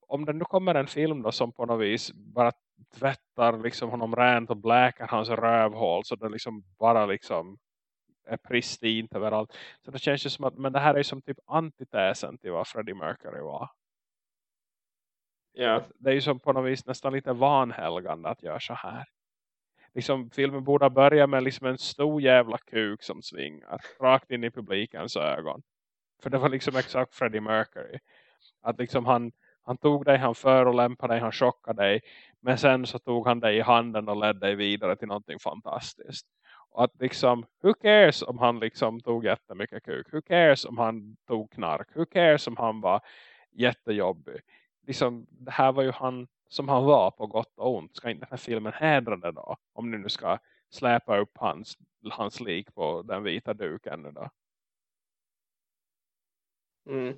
om det nu kommer en film då som på något vis bara tvättar liksom honom rent och bläkar hans rövhål så det liksom bara liksom är pristint överallt. Så det känns ju som att men det här är som typ antitesen till vad Freddie Mercury var. Ja. Det är ju som på något vis nästan lite vanhelgande att göra så här liksom, filmen borde ha börjat med liksom en stor jävla kuk som svingar rakt in i publikens ögon. För det var liksom exakt Freddie Mercury. Att liksom han, han tog dig, han förolämpade dig, han chockade dig. Men sen så tog han dig i handen och ledde dig vidare till någonting fantastiskt. Och att liksom, who cares om han liksom tog jättemycket kuk? Who cares om han tog knark? Who cares om han var jättejobbig? Liksom, det här var ju han som han var på gott och ont. Ska inte den här filmen hedra det då? Om ni nu ska släpa upp hans, hans lik på den vita duken nu då. Mm.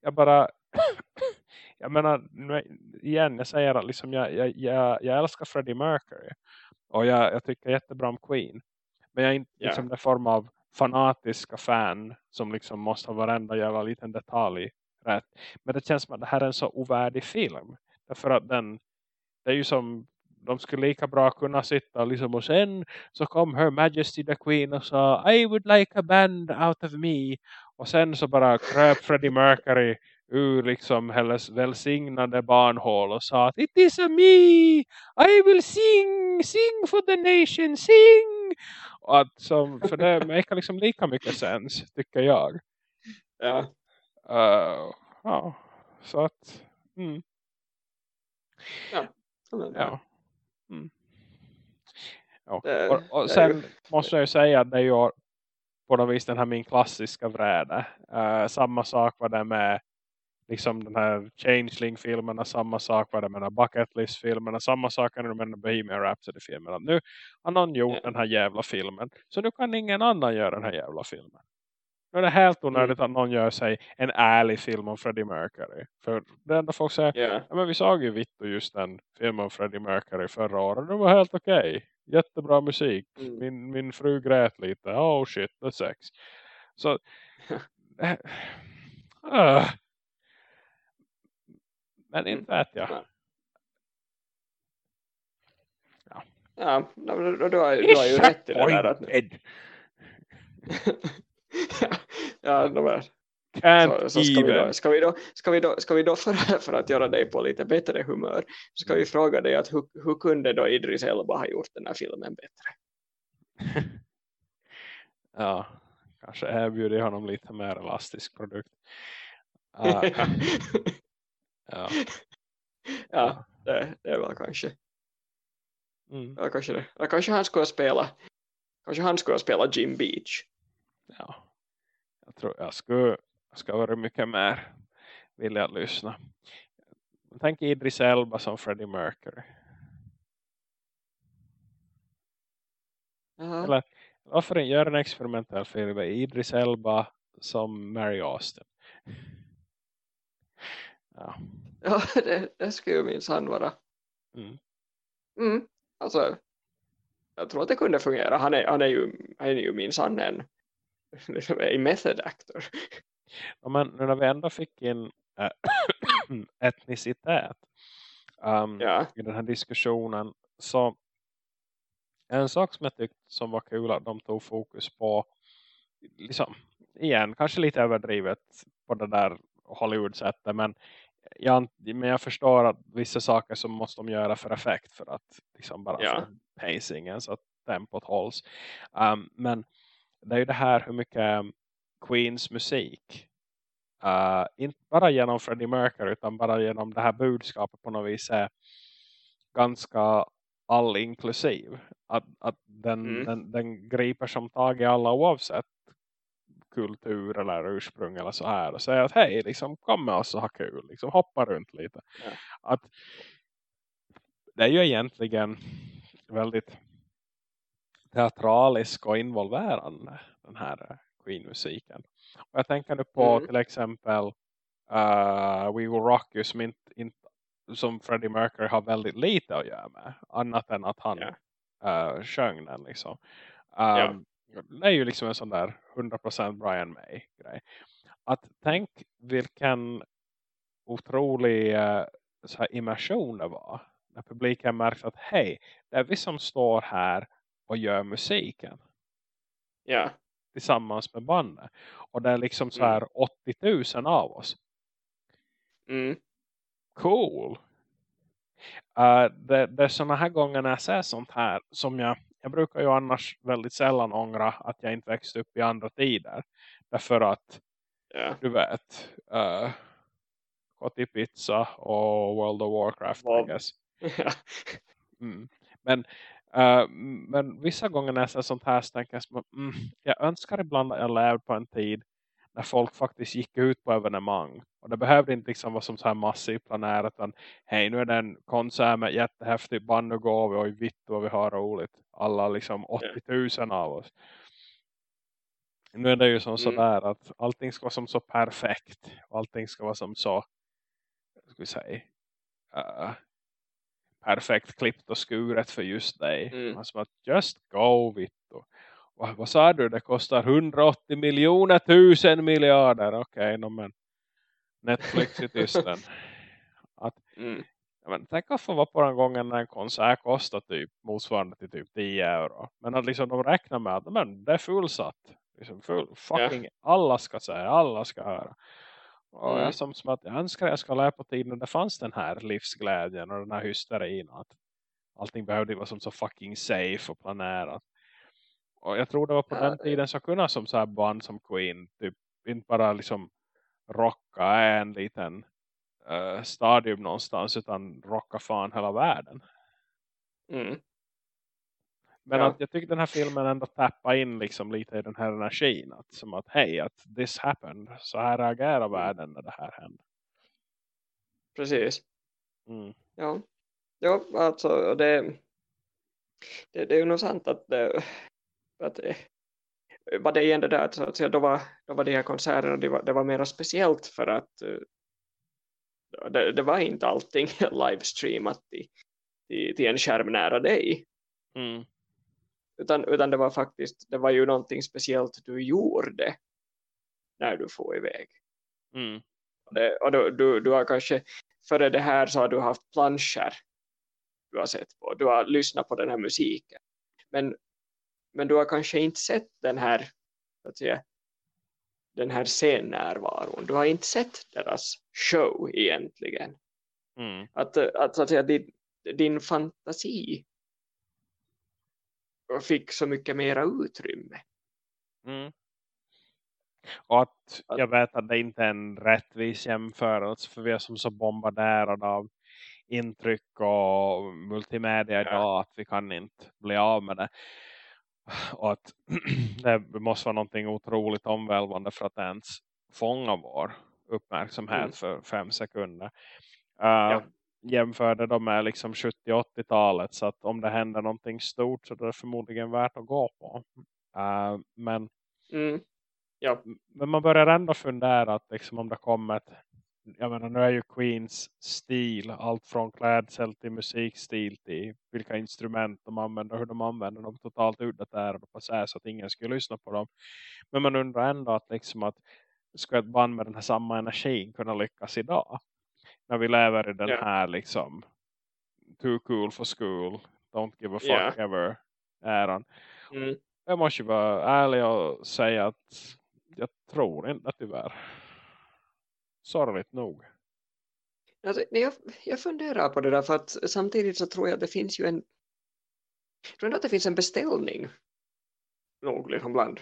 Jag bara jag menar igen, jag säger att liksom jag, jag, jag, jag älskar Freddie Mercury och jag, jag tycker jättebra om Queen men jag är inte yeah. liksom den form av fanatiska fan som liksom måste ha varenda jävla liten detalj rätt. Men det känns som att det här är en så ovärdig film. För att den, det är ju som de skulle lika bra kunna sitta liksom och sen så kom Her Majesty the Queen och sa I would like a band out of me och sen så bara kröp Freddie Mercury ur liksom hennes välsignade barnhål och sa att It is a me! I will sing! Sing for the nation! Sing! Och att som, för det märker liksom lika mycket sens tycker jag. Ja. Uh, ja. Så att mm. Ja. Ja. Mm. ja. Och, och sen måste jag ju säga att det är ju på något vis den här min klassiska vräde. Uh, samma sak var det med liksom den här Changeling-filmerna, samma sak var det med den Bucketlist-filmerna, samma sak är det med den Bohemian Rhapsody-filmerna. Nu har någon gjort yeah. den här jävla filmen, så nu kan ingen annan göra den här jävla filmen. Nu är det helt onödigt mm. att någon gör sig en ärlig film om Freddie Mercury. För det enda folk säger, yeah. ja, men vi såg ju Vitto just den filmen om Freddie Mercury förra året. Det var helt okej. Okay. Jättebra musik. Mm. Min, min fru grät lite. Oh shit, the sex. Så, äh, men inte vet jag. Ja, ja du, du, du, har, du har ju rätt i det där. Att... ja, är. Så, så ska, vi då, ska, vi då, ska, vi då, ska vi då för, för att göra dig på lite bättre humör ska vi fråga dig att hur, hur kunde då Idris Elba ha gjort den här filmen bättre? ja, kanske erbjuder jag honom lite mer elastisk produkt. Uh, ja, ja det, det är väl kanske. Mm. Eller kanske, det. Eller kanske han skulle spela kanske han skulle spela Jim Beach. Ja. Jag tror jag skulle, jag ska vara mycket mer vilja lyssna. Tänk Idris Elba som Freddie Mercury. Ja. Eller varför göra en experimentell film med Idris Elba som Mary Austin? Ja. Ja, det, det skulle ju minsann vara. Mm. Mm, alltså, jag tror att det kunde fungera. Han är, han är ju, han är ju minsann en, en method actor. Ja, men nu när vi ändå fick in äh, etnicitet um, Ja, i den här diskussionen så en sak som jag tyckte som var kul att de tog fokus på liksom, igen, kanske lite överdrivet på det där Hollywood-sättet men jag, men jag förstår att vissa saker som måste de göra för effekt för att liksom bara Ja. pacingen så att tempot hålls. Um, men det är ju det här hur mycket Queens musik uh, inte bara genom Freddie Mercury utan bara genom det här budskapet på något vis är ganska all-inklusiv. Att, att den, Mm. den, den griper som tag i alla oavsett kultur eller ursprung eller så här och säger att hej, liksom, kom med oss och ha kul. Liksom, hoppa runt lite. Ja. Att det är ju egentligen väldigt teatralisk och involverande den här eh, Queen-musiken. Och jag tänker nu på Mm. till exempel uh, We Will Rock You som, inte, inte, som Freddie Mercury har väldigt lite att göra med. Annat än att han Ja. uh, sjöng den liksom. Um, Det är ju liksom en sån där 100% Brian May grej. Att tänk vilken otrolig uh, så här immersion det var. När publiken märkte att hej, det är vi som står här och gör musiken ja, tillsammans med bandet. Och det är liksom så Mm. här 80 000 av oss. mm, Cool. Uh, det, det är såna här gånger när jag ser sånt här som jag, jag brukar ju annars väldigt sällan ångra att jag inte växte upp i andra tider. Därför att ja. du vet uh, Kotti Pizza och World of Warcraft I Wow. guess. ja. Mm. Men, eh, men vissa gånger när jag ser sånt här så tänker jag som, mm, jag önskar ibland att jag levde på en tid när folk faktiskt gick ut på evenemang. Och det behövde inte liksom vara som så här massivt planerat utan hej nu är det en konsert med jättehäftig band går vi och vitt och vi har roligt. Alla liksom 80 000 av oss. Nu är det ju som Mm. sådär att allting ska vara som så perfekt. Och allting ska vara som så, ska vi säga, eh, perfekt klippt och skuret för just dig. Mm. Som att just go Vittu. Vad, vad sa du? Det kostar 180 miljoner tusen miljarder. Okej, okay, men Netflix i tysten. att, Mm. ja, men, tänk att få vara på den gången när en konsert kostar typ motsvarande till typ 10 euro. Men att liksom de räknar med att men, det är fullsatt. Liksom full, fucking alla ska säga, alla ska höra. Och Mm. jag som, som att jag önskar jag ska lära på tiden när det fanns den här livsglädjen och den här hysterin. Att allting behövde vara som så fucking safe och planerat. Och jag tror det var på Ja, den tiden så kunde som så här band som Queen typ inte bara liksom rocka en liten uh, stadium någonstans utan rocka fan hela världen. Mm. Men Ja. att jag tycker den här filmen ändå tappar in liksom lite i den här energin. Att, som att hej, att this happened. Så här reagerar världen när det här händer. Precis. Mm. Ja, ja alltså det, det, det är ju nog sant att det, att det, vad det det där, så att säga, då, var, då var de här konserterna det var, det var mer speciellt för att eh, det, det var inte allting livestreamat till, till, till en skärm nära dig. Mm. Utan, utan det var faktiskt, det var ju någonting speciellt du gjorde när du får iväg. Mm. Och Det, och du, du, du har kanske, före det här så har du haft planscher du har sett på. Du har lyssnat på den här musiken. Men, men du har kanske inte sett den här, att säga, den här scennärvaron. Du har inte sett deras show egentligen. Mm. Att, att, att säga, din, din fantasi fick så mycket mera utrymme. Mm. Och att jag vet att det inte är en rättvis jämförelse för vi är som så bombarderade av intryck och multimedia idag att vi kan inte bli av med det. Och att det måste vara någonting otroligt omvälvande för att ens fånga vår uppmärksamhet Mm. för fem sekunder. Uh, Ja. Jämförde de med liksom 70-80-talet så att om det händer någonting stort så är det förmodligen värt att gå på. Uh, men Mm. Ja. men man börjar ändå fundera att liksom om det kommer ett, jag menar nu är ju Queens stil allt från klädsel till musikstil till vilka instrument de använder hur de använder dem totalt utdaterade på så här så att ingen skulle lyssna på dem men man undrar ändå att liksom att ska ett band med den här samma energin kunna lyckas idag när vi lever i den Ja. här liksom too cool for school don't give a fuck Ja. ever äran Mm. jag måste vara ärlig och säga att jag tror inte tyvärr. Sorgligt nog. Alltså, nej, jag, jag funderar på det där för att samtidigt så tror jag att det finns ju en jag tror ändå att det finns en beställning nog liksom bland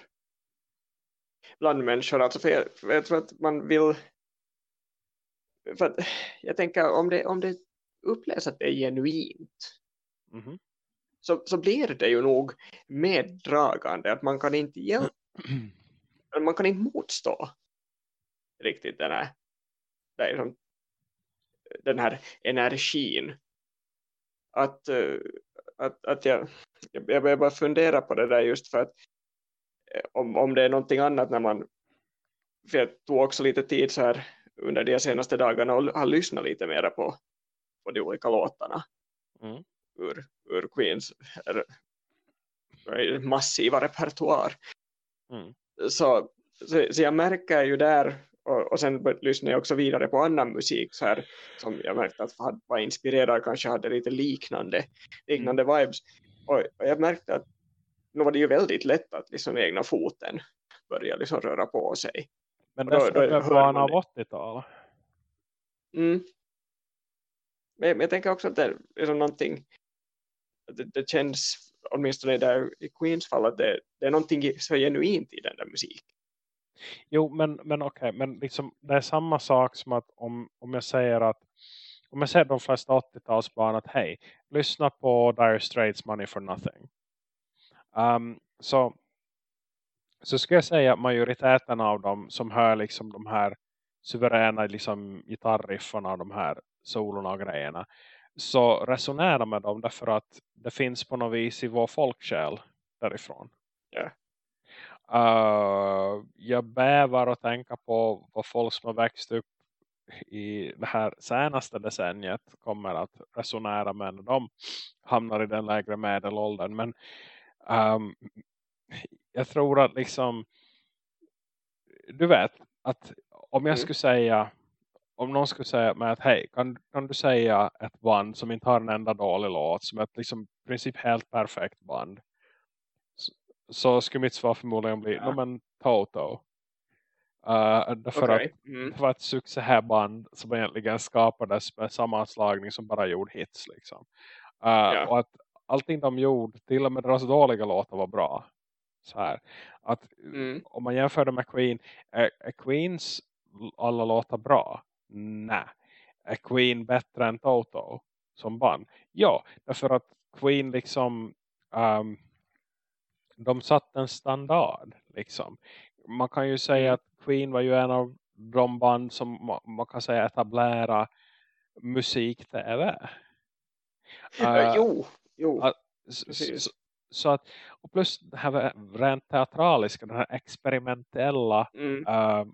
bland människor alltså för jag, för jag tror att man vill för att jag tänker om det, om det upplevs att det är genuint Mhm. så, så blir det ju nog meddragande att man kan inte hjälpa man kan inte motstå riktigt den här, den här energin. Att, eh, att, att jag, jag jag börjar bara fundera på det där just för att eh, om, om det är någonting annat när man för jag tog också lite tid så här under de senaste dagarna och har lyssnat lite mer på, på de olika låtarna. Mm. ur, ur Queens r- massiva repertoar. Mm. så, så, så jag märker ju där och, och sen lyssnar jag också vidare på annan musik så här, som jag märkte att var inspirerad kanske hade lite liknande liknande vibes. Och, och jag märkte att nu var det ju väldigt lätt att liksom egna foten börja liksom röra på sig Men det är man av det. 80-talet. mm. men, jag tänker också att det är liksom någonting det, det känns åtminstone där i Queens fall att det, det är någonting så genuint i den där musiken Jo, men, men okej. men liksom, det är samma sak som att om, om jag säger att om jag säger de flesta 80-talsbarn att hej, lyssna på Dire Straits Money for Nothing. Um, så, så ska jag säga att majoriteten av dem som hör liksom de här suveräna liksom gitarriffarna och de här solorna och grejerna så resonerar med dem därför att det finns på något vis i vår folksjäl därifrån. Ja. Uh, jag bävar att tänka på vad folk som har växt upp i det här senaste decenniet kommer att resonera med när de hamnar i den lägre medelåldern. Men um, jag tror att liksom du vet att om jag Mm. skulle säga om någon skulle säga med att hej, kan, kan du säga ett band som inte har en enda dålig låt som ett liksom i princip helt perfekt band så, så skulle mitt svar förmodligen bli Ja. men Toto uh, därför att Okej. Mm. det var ett succéband som egentligen skapades med sammanslagning som bara gjorde hits liksom. Uh, Ja. och att allting de gjorde, till och med deras dåliga låtar var bra. Så här. Att Mm. om man jämför det med Queen, är, är Queens alla låtar bra? Nej. Är Queen bättre än Toto som band? Ja, därför att Queen liksom um, de satte en standard liksom. Man kan ju säga Mm. att Queen var ju en av de band som ma- man kan säga etablera musik-tv. Uh, jo, jo. att- s- så att, och plus det här rent teatraliska, den här experimentella Mm. uh,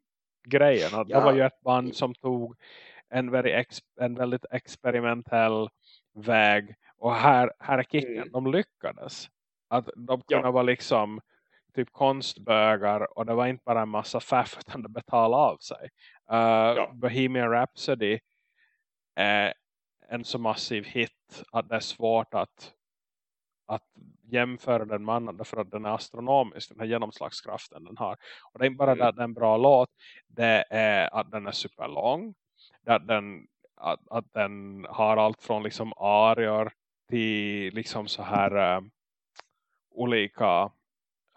grejen. Och Det Ja. var ju ett band som tog en, ex, en väldigt experimentell väg. Och här, här är kicken. Mm. De lyckades. Att de Ja. kunde vara liksom typ konstbögar. Och det var inte bara en massa faff utan det betalade av sig. Uh, Bohemian Rhapsody är en så massiv hit att det är svårt att att jämföra den med annan därför att den är astronomisk, den här genomslagskraften den har. Och det är inte bara Mm. det att det är en bra låt, det är att den är superlång, att den, att, att den har allt från liksom arior till liksom så här uh, olika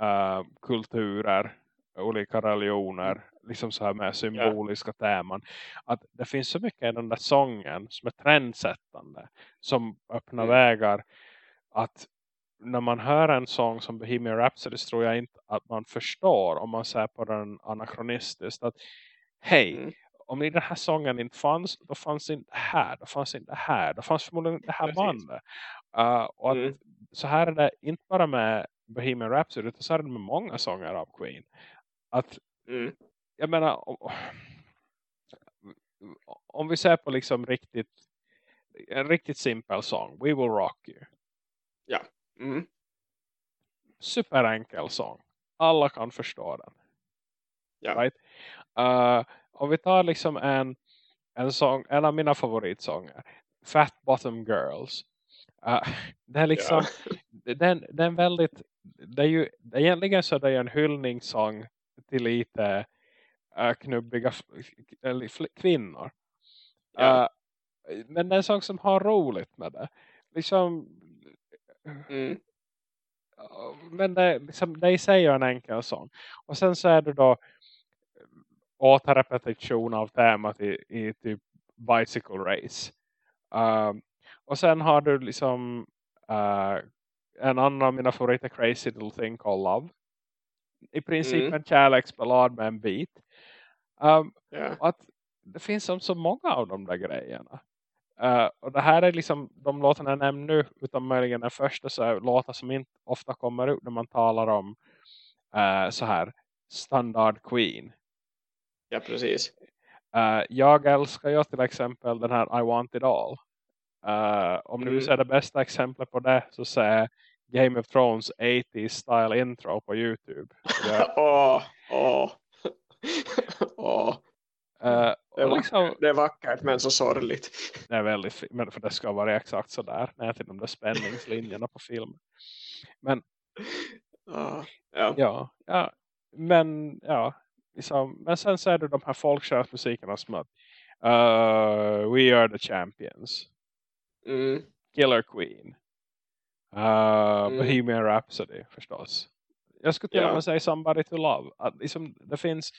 uh, kulturer olika religioner liksom så här med symboliska yeah. teman att det finns så mycket i den där sången som är trendsättande som öppnar mm. vägar att när man hör en sång som Bohemian Rhapsody så tror jag inte att man förstår om man ser på den anakronistiskt att hej, mm. om den här sången inte fanns då fanns inte här, då fanns inte här då fanns förmodligen inte det här bandet uh, och mm. så här är det inte bara med Bohemian Rhapsody utan så är det med många sånger av Queen att mm. jag menar om, om vi ser på liksom riktigt en riktigt simpel sång We Will Rock You ja mm. superenkel sång alla kan förstå den ja. right? Uh, om vi tar liksom en en, sång, en av mina favoritsånger Fat Bottom Girls uh, det är liksom ja. den, den väldigt det är ju egentligen så det är en hyllningssång till lite uh, knubbiga kvinnor. Ja. Uh, men det är en sak som har roligt med det. Liksom mm. men det, liksom, det är en enkel sång. Och sen så är det då återrepetition av temat i, i typ Bicycle Race. Uh, och sen har du liksom uh, en annan av mina favoriter Crazy Little Thing Called Love. I princip mm. en kärleksballad med en bit. Um, yeah. att det finns som så många av de där grejerna. Uh, och det här är liksom de låtarna jag nämner nu utan möjligen den första så är låtar som inte ofta kommer ut när man talar om uh, så här standard Queen. Ja, precis. Uh, jag älskar ju till exempel den här I Want It All. om mm. du vill se det bästa exemplet på det så säger Game of Thrones 80s style intro på Youtube. Åh, åh. Åh. Det, är liksom, det är vackert men så sorgligt. Det är väldigt fint, men för det ska vara exakt så där. När till de där spänningslinjerna på film. Men uh, ja. ja. Ja, men ja. Liksom, men sen så är det de här folkkörsmusikerna som att uh, We are the champions. Mm. Killer Queen. Uh, mm. Bohemian Rhapsody förstås. Jag skulle till och med säga Somebody to Love. Att liksom, det, finns,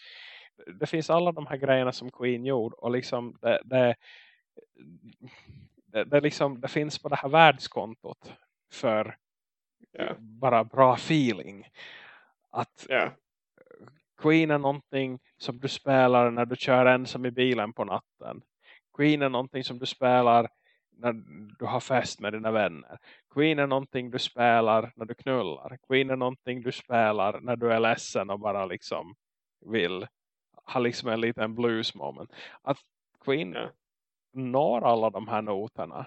det finns alla de här grejerna som Queen gjorde. Och liksom det, det, det, det, liksom, det finns på det här världskontot. För yeah. bara bra feeling. Att yeah. Queen är någonting som du spelar när du kör ensam i bilen på natten. Queen är någonting som du spelar när du har fest med dina vänner. Queen är någonting du spelar när du knullar. Queen är någonting du spelar när du är ledsen och bara liksom vill ha liksom en liten blues moment. Att Queen ja. når alla de här noterna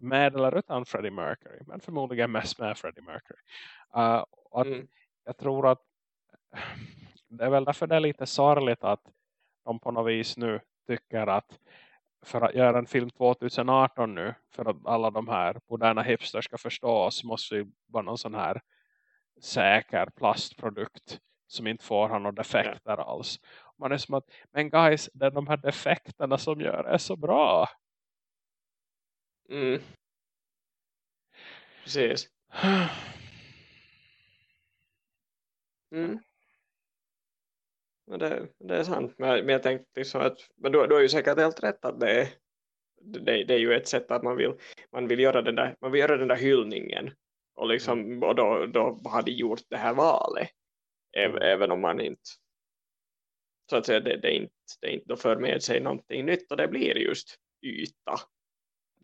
med eller utan Freddie Mercury. Men förmodligen mest med Freddie Mercury. Uh, att mm. Jag tror att det är väl därför det är lite sorgligt att de på något vis nu tycker att för att göra en film 2018 nu för att alla de här moderna hipsters ska förstå oss måste vi vara någon sån här säker plastprodukt som inte får ha några defekter ja. alls. Man är som att, men guys, det är de här defekterna som gör det så bra. Mm. Precis. Mm. Det, det är sant. Men, men jag tänkte liksom att men du, du har ju säkert helt rätt att det är, det, det är ju ett sätt att man vill, man vill göra den där, man vill göra den där hyllningen. Och, liksom, mm. och då, då har de gjort det här valet. Även, mm. även om man inte så att säga, det, det, inte, det inte för med sig någonting nytt och det blir just yta.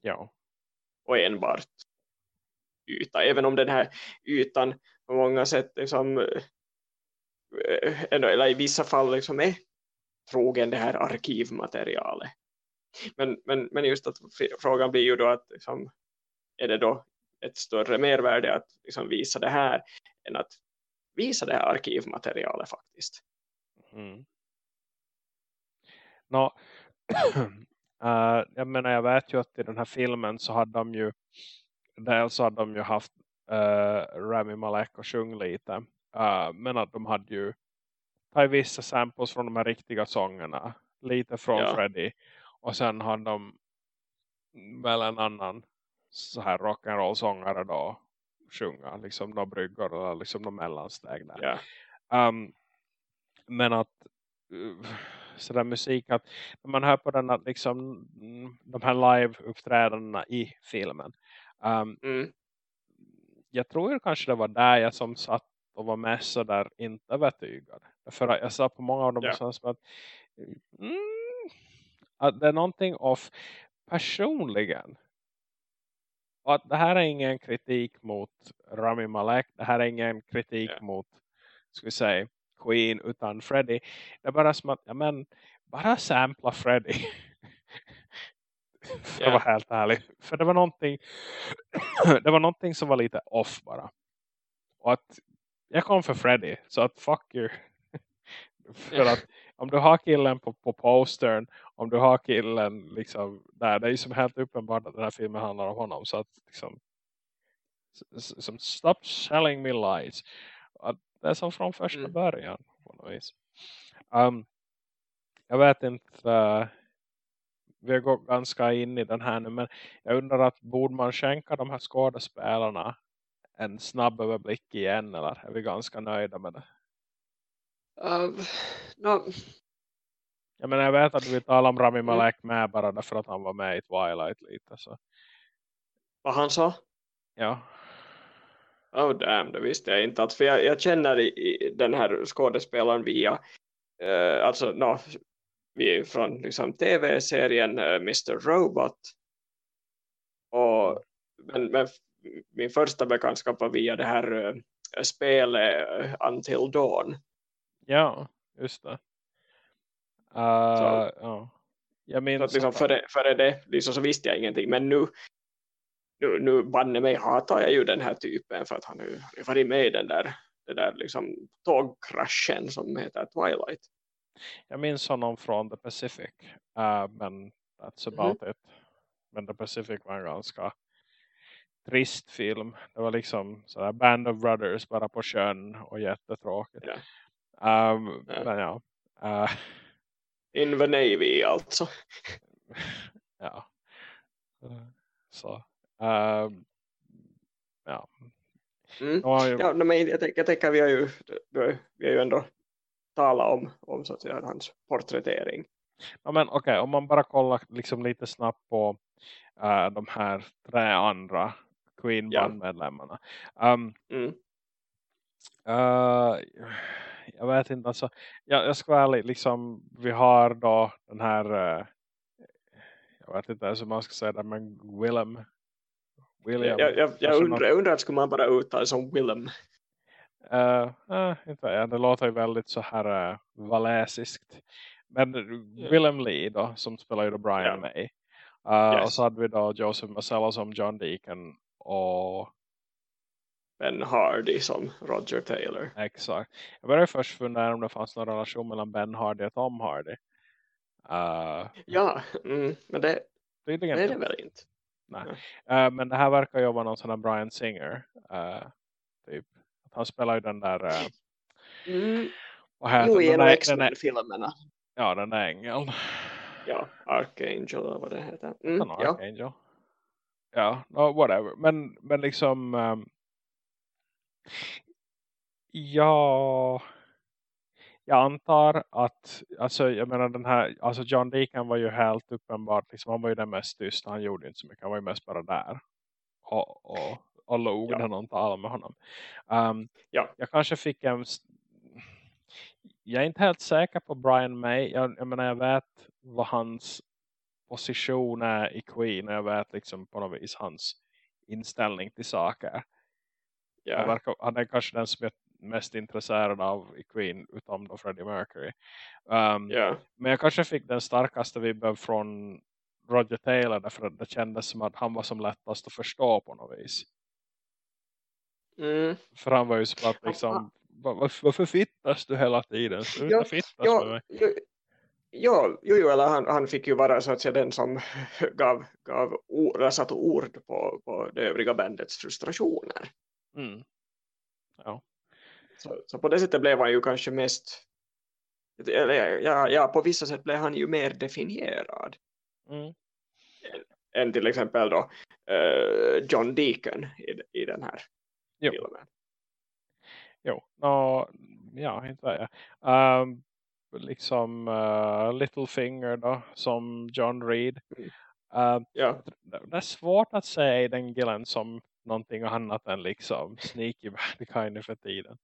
Ja. Och enbart yta. Även om den här ytan på många sätt liksom Eh, eller i vissa fall liksom är trogen det här arkivmaterialet. Men, men, men just att frågan blir ju då att liksom, är det då ett större mervärde att liksom visa det här än att visa det här arkivmaterialet faktiskt. Mm. No, uh, jag menar jag vet ju att i den här filmen så hade de ju dels hade de ju haft uh, Rami Malek och sjung lite Uh, men att de hade ju tagit vissa samples från de här riktiga sångerna. Lite från ja. Freddy. Och sen hade de väl en annan så här rock'n'roll sångare då sjunga. Liksom några bryggor eller liksom några mellansteg där. Ja. Um, Men att sådär musik att när man hör på den att liksom de här live-uppträdandena i filmen. Um, Mm. jag tror kanske det var där jag som satt och var mest så där inte övertygad. För jag sa på många av dem så som att, mm, att det är någonting off personligen. Och att det här är ingen kritik mot Rami Malek. Det här är ingen kritik Ja. mot ska vi säga Queen utan Freddie. Det är bara som att, ja men, bara sampla Freddie. För att vara helt ärlig. För det var någonting det var någonting som var lite off bara. Och att jag kom för Freddy. Så att fuck you. för att om du har killen på, på postern. Om du har killen liksom där. Det är ju som helt uppenbart att den här filmen handlar om honom. Så att liksom. Som stop selling me lies. Att det är som från första Mm. början. På något vis. Um, jag vet inte. eh, vi gått ganska in i den här nu. Men jag undrar att borde man skänka de här skådespelarna en snabb överblick igen. Eller är vi ganska nöjda med det? Uh, no, Jag menar jag vet att vi talar om Rami Mm. Malek med bara därför att han var med i Twilight lite. Så. vad han sa? Ja. Oh damn, det visste jag inte. Att, för jag, jag känner i, i den här skådespelaren via eh, alltså no, vi från liksom, tv-serien eh, Mr. Robot. Och, men, men min första bekantskap var via det här eh, spelet eh, Until Dawn. Ja, just det. Uh, Så- ja. Jag Så minns att liksom, före, före det liksom, så visste jag ingenting. Men nu, nu, nu banne mig hatar jag ju den här typen för att han har varit med i den där, den där liksom, tågkraschen som heter Twilight. jag minns honom från The Pacific. Uh, men that's about Mhm. it. Men The Pacific var en ganska trist film. Det var liksom sådär Band of Brothers bara på sjön och jättetråkigt. Ja. Um, Ja. Men ja. Uh, In the Navy alltså. ja. Så. Um, ja. Mm. Ju- Ja, men jag, tänker, jag tänker vi har ju, vi har ju ändå talat om, om så att säga, hans porträttering. Ja, men okej, om man bara kollar liksom lite snabbt på eh, de här tre andra Queen bandmedlemmarna. Um, Mm. eh, jag vet inte, alltså, jag, jag ska vara ärlig, liksom, vi har då den här, eh, jag vet inte ens hur man ska säga det, men Willem. William. Jag, jag, jag, undrar, jag undrar skulle man bara uttala som Willem. Uh, uh, inte, det låter ju väldigt så här uh, valesiskt. Men Willem Lee då, som spelar ju då Brian Ja. May. Uh, Yes. Och så hade vi då Joseph Marcello som John Deacon. Och Ben Hardy som Roger Taylor. exakt. Jag började först fundera om det fanns någon relation mellan Ben Hardy och Tom Hardy. Uh, Ja, mm, men det, tydligen det är det inte. Väl inte. Uh, men det här verkar ju vara någon sån här Brian Singer. Uh, typ. Han spelar ju den där... Uh, Mm. vad heter Jo, den? den där- X-Men-filmerna. Ja, den där ängeln. Ja, Archangel eller vad det heter. Mm, Mm, ja. Archangel. Ja, no, whatever. Men, men liksom... Um, ja... Jag antar att... Alltså, jag menar den här... Alltså John Deacon var ju helt uppenbart... Liksom, han var ju den mest tysta. Han gjorde inte så mycket. Han var ju mest bara där. Och, och, och log Ja. när någon talade med honom. Um, Ja. Jag kanske fick en... Jag är inte helt säker på Brian May. Jag, jag menar jag vet vad hans position är i Queen. och Jag vet liksom på något vis hans inställning till saker. Han, Ja. verkar, han är kanske den som är mest intresserad av i Queen utom då Freddie Mercury. Um, Ja. Men jag kanske fick den starkaste vibben från Roger Taylor därför att det kändes som att han var som lättast att förstå på något vis. Mm. För han var ju som att liksom, "Va- varför, varför fittas du hela tiden? Sluta Ja, fittas med Ja, mig. jo, jo, jo, jo, eller han, han fick ju vara så att säga den som gav, gav eller satte ord på, på det övriga bandets frustrationer. Mm. Så, så på det sättet blev han ju kanske mest eller ja, ja, på vissa sätt blev han ju mer definierad Mm. än till exempel då eh, John Deacon i, i den här Jo. filmen. Jo, nå, ja, inte vad jag. Um, liksom uh, Littlefinger då, som John Reed. Mm. Uh, Ja, det, är svårt att säga den gillen som någonting annat än liksom sneaky bad nu för tiden.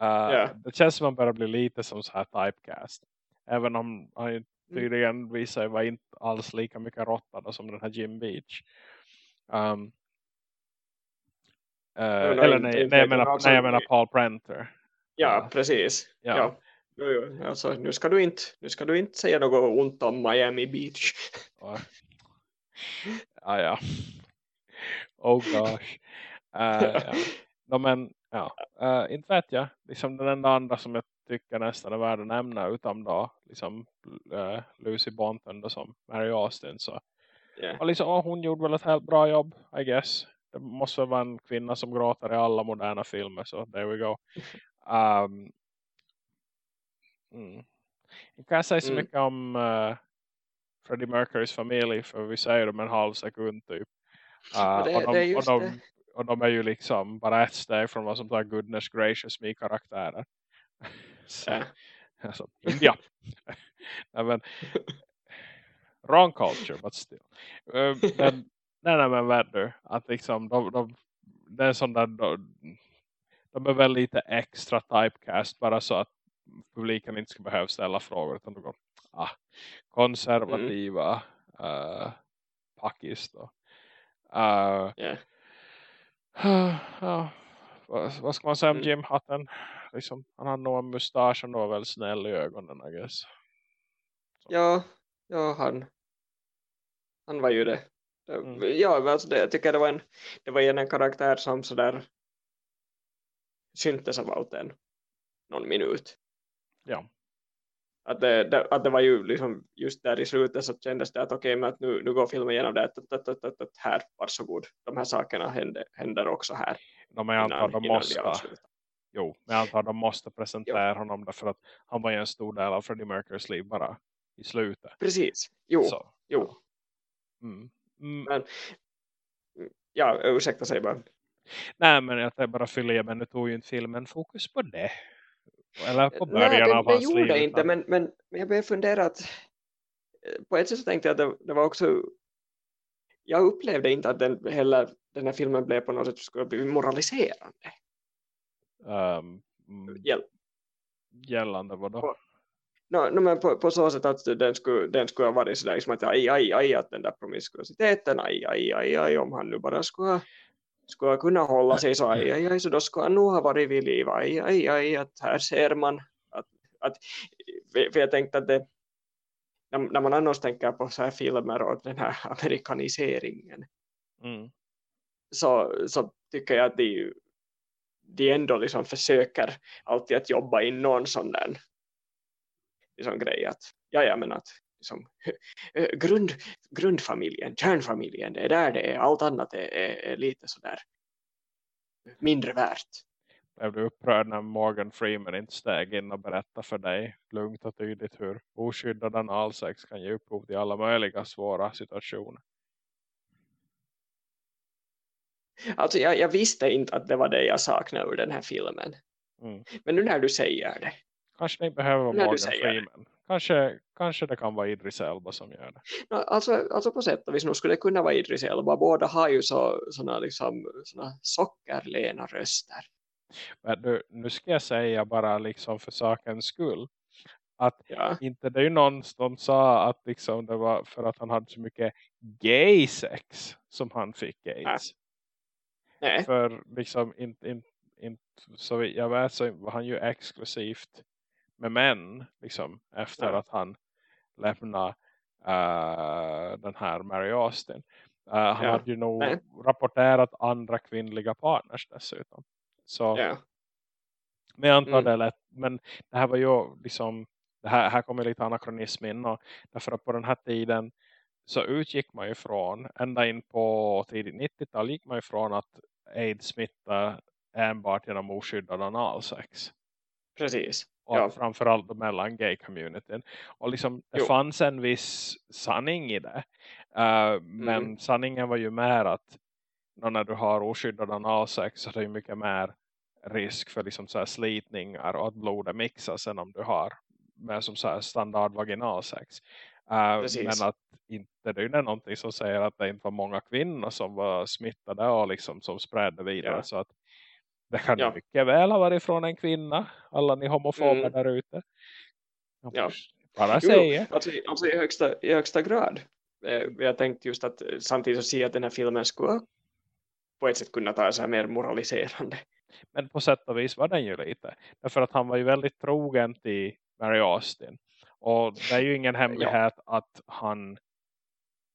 Uh, Ja. Det känns som att man börjar bli lite som så här typecast. Även om han Mm. tydligen visar vara inte alls lika mycket råttad som den här Jim Beach. Um, uh, nej, eller nej, nej, jag menar, nej, jag menar Paul Prenter. ja Ja. precis. Ja. Ja. Alltså, nu, ska du inte, nu ska du inte säga något ont om Miami Beach. Ja, ja. Oh gosh. Uh, ja. No, men, ja. Uh, inte vet jag. Liksom den enda andra som jag tycker nästan är värd att nämna utom då liksom uh, Lucy Bonton då som Mary Austin så. Ja. Och liksom, oh, hon gjorde väl ett helt bra jobb, I guess. Det måste väl vara en kvinna som gråter i alla moderna filmer, så there we go. Um, mm. Jag kan säga så Mm. mycket om uh, Freddie Mercurys familj, för vi säger dem en halv sekund typ. Uh, det- och, de, och, de. Och de är ju liksom bara ett steg från vad som tar goodness gracious med karaktärer. så, Ja. alltså, nej, men, wrong culture, but still. Uh, men, nej, nej, men vet du, att liksom, de, de, det är sån där, de, de är väl lite extra typecast, bara så att publiken inte ska behöva ställa frågor, utan de går, ah, konservativa mm. uh, packis då. Uh, Ja. ja, vad, vad ska man säga om Mm. Jim Hutton? Liksom, han har nog en mustasch och nog väl snäll i ögonen, I guess. Ja, ja han, han var ju det. Mm. Ja, alltså det, jag tycker det var en, det var en karaktär som sådär syntes av en någon minut. Ja. Att det, det, att det var ju liksom just där i slutet så kändes det att okej, men att nu, nu går filmen igenom det att, att, att, att, att här, varsågod, de här sakerna händer, händer också här. De jag antar de måste, jo, men jag antar de måste presentera honom därför att han var ju en stor del av Freddie Mercurys liv bara i slutet. Precis, jo, Så, jo. mm. Mm. Men, ja, ursäkta sig bara. Nej men jag bara fylla i men nu tog ju inte filmen fokus på det. Eller på början Nej, det, av hans gjorde liv. det inte, men, men, men jag började fundera att eh, på ett sätt så tänkte jag att det, det var också jag upplevde inte att den, heller, den här filmen blev på något sätt skulle bli moraliserande. ehm, mm, Hjälp. gällande vad då? På- No, no, men på, på så sätt att den skulle, den skulle ha varit sådär liksom att aj, aj, aj, att den där promiskuositeten, aj, aj, aj, aj, om han nu bara skulle ha, skulle ha kunnat hålla sig så aj, aj, aj, så då skulle han nog ha varit vid liv, aj, aj, aj, att här ser man att, att för jag tänkte att det när, när man annars tänker på så här filmer och den här amerikaniseringen Mm. så, så tycker jag att de, de ändå liksom försöker alltid att jobba in någon sån där liksom grej att ja, ja men att liksom, eh, grund, grundfamiljen, kärnfamiljen, det är där det är, allt annat är, är, är lite sådär mindre värt. Blev du upprörd när Morgan Freeman inte steg in och berättade för dig lugnt och tydligt hur oskyddad analsex kan ge upphov till alla möjliga svåra situationer? Alltså jag, jag visste inte att det var det jag saknade ur den här filmen. Mm. Men nu när du säger det. Kanske inte behöver Morgan säger det. Kanske, kanske det kan vara Idris Elba som gör det. No, alltså, alltså på sätt och vis, nu skulle det kunna vara Idris Elba. Båda har ju så, såna, liksom, såna sockerlena röster. Men du, nu ska jag säga bara liksom för sakens skull. Att Ja, inte det är ju någon som sa att liksom det var för att han hade så mycket gay sex som han fick aids. nej. För liksom inte, inte, inte så jag vet så var han ju exklusivt med män liksom efter Ja. att han lämnade eh, den här Mary Austin. Eh, han Ja. hade ju nog Nej. rapporterat andra kvinnliga partners dessutom. Så, Ja, men jag antar Mm. det lätt. Men det här var ju liksom det här, här kommer lite anakronism in. Och därför att på den här tiden så utgick man ju från ända in på tidigt 90-tal gick man ju från att aids smittar enbart genom oskyddad analsex. precis. Och Ja. framförallt då mellan gay-communityn. Och liksom det Jo. fanns en viss sanning i det. Eh, men Mm. sanningen var ju mer att när du har oskyddad analsex så är det mycket mer risk för liksom så här slitningar och att blodet mixas än om du har med som så här standard vaginalsex. Uh, men att inte det är någonting som säger att det inte var många kvinnor som var smittade och liksom som spredde vidare. Ja. Så att det kan ja. mycket väl ha varit från en kvinna. Alla ni homofober mm. där ute. Ja. Bara säga. Alltså, alltså i, högsta, i högsta grad. Eh, jag tänkte just att samtidigt så se att den här filmen skulle på ett sätt kunna ta sig mer moraliserande. Men på sätt och vis var den ju lite. Därför att han var ju väldigt trogen till Mary Austin. Och det är ju ingen hemlighet ja. att han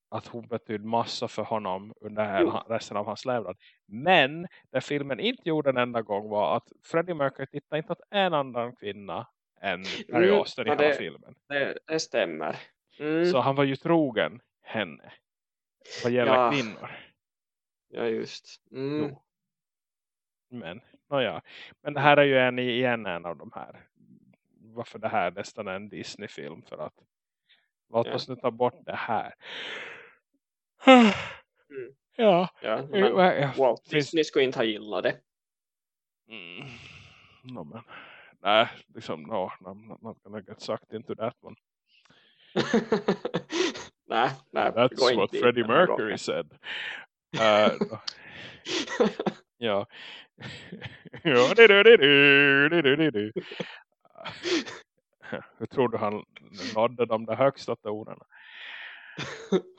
att hon betydde massa för honom under jo. resten av hans levnad. Men det filmen inte gjorde en enda gång var att Freddie Mercury tittade inte åt en annan kvinna än Mary mm, Austin i hela filmen. Det, det stämmer. Mm. Så han var ju trogen henne. Vad gäller ja. kvinnor. Ja, just. Mm. Men, ja. Men det här är ju en, igen en av de här. Varför det här nästan är en Disney-film. För att låt oss nu ta bort det här. Mm. Ja. ja men, Walt Disney skulle inte ha gillat det. Mm. No, men, nej, liksom, no, I'm not gonna get sucked into that one. nej, nej. That's what Freddie Mercury said. Uh, ja. ja, det, det, det, det, det, det, det. Hur tror du han nådde de där högsta tonerna?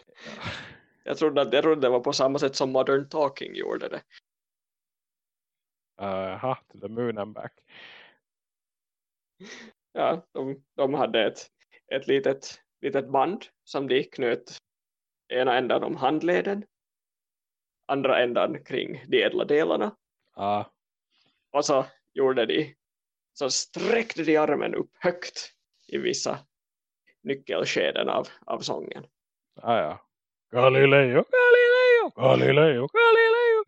Jag trodde, att, jag trodde det var på samma sätt som Modern Talking gjorde det. Jaha, uh, to the moon and back. Ja, de, de hade ett, ett litet, litet band som de knöt ena ändan om handleden. Andra ändan kring de ädla delarna. Uh. Och så gjorde de så sträckte de armen upp högt i vissa nyckelskeden av, av sången. Ah, ja. Galileo, Galileo, Galileo, Galileo.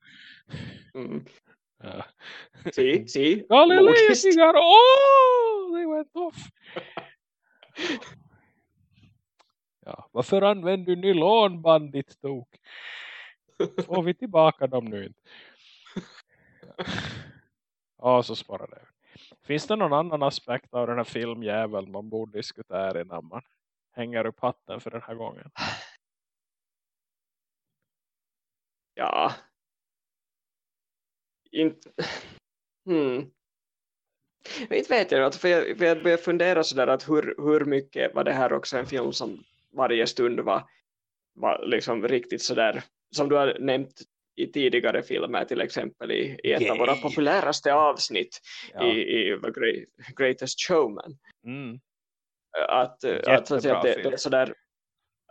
Mm. Ja. Si, si. Galileo, Figaro, oh, they went off. ja, varför använder du nylonband ditt tok? Får vi tillbaka dem nu inte? Ja, så sparar det. Finns det någon annan aspekt av den här filmjäveln man borde diskutera innan man hänger upp hatten för den här gången? Ja. Inte... Hmm. Inte vet jag, för jag, för jag började fundera sådär att hur, hur mycket var det här också en film som varje stund var, var liksom riktigt sådär, som du har nämnt i tidigare filmer till exempel i, i ett Yay. av våra populäraste avsnitt ja. i, i The Greatest Showman. Mm. Att, att, att det, det, är sådär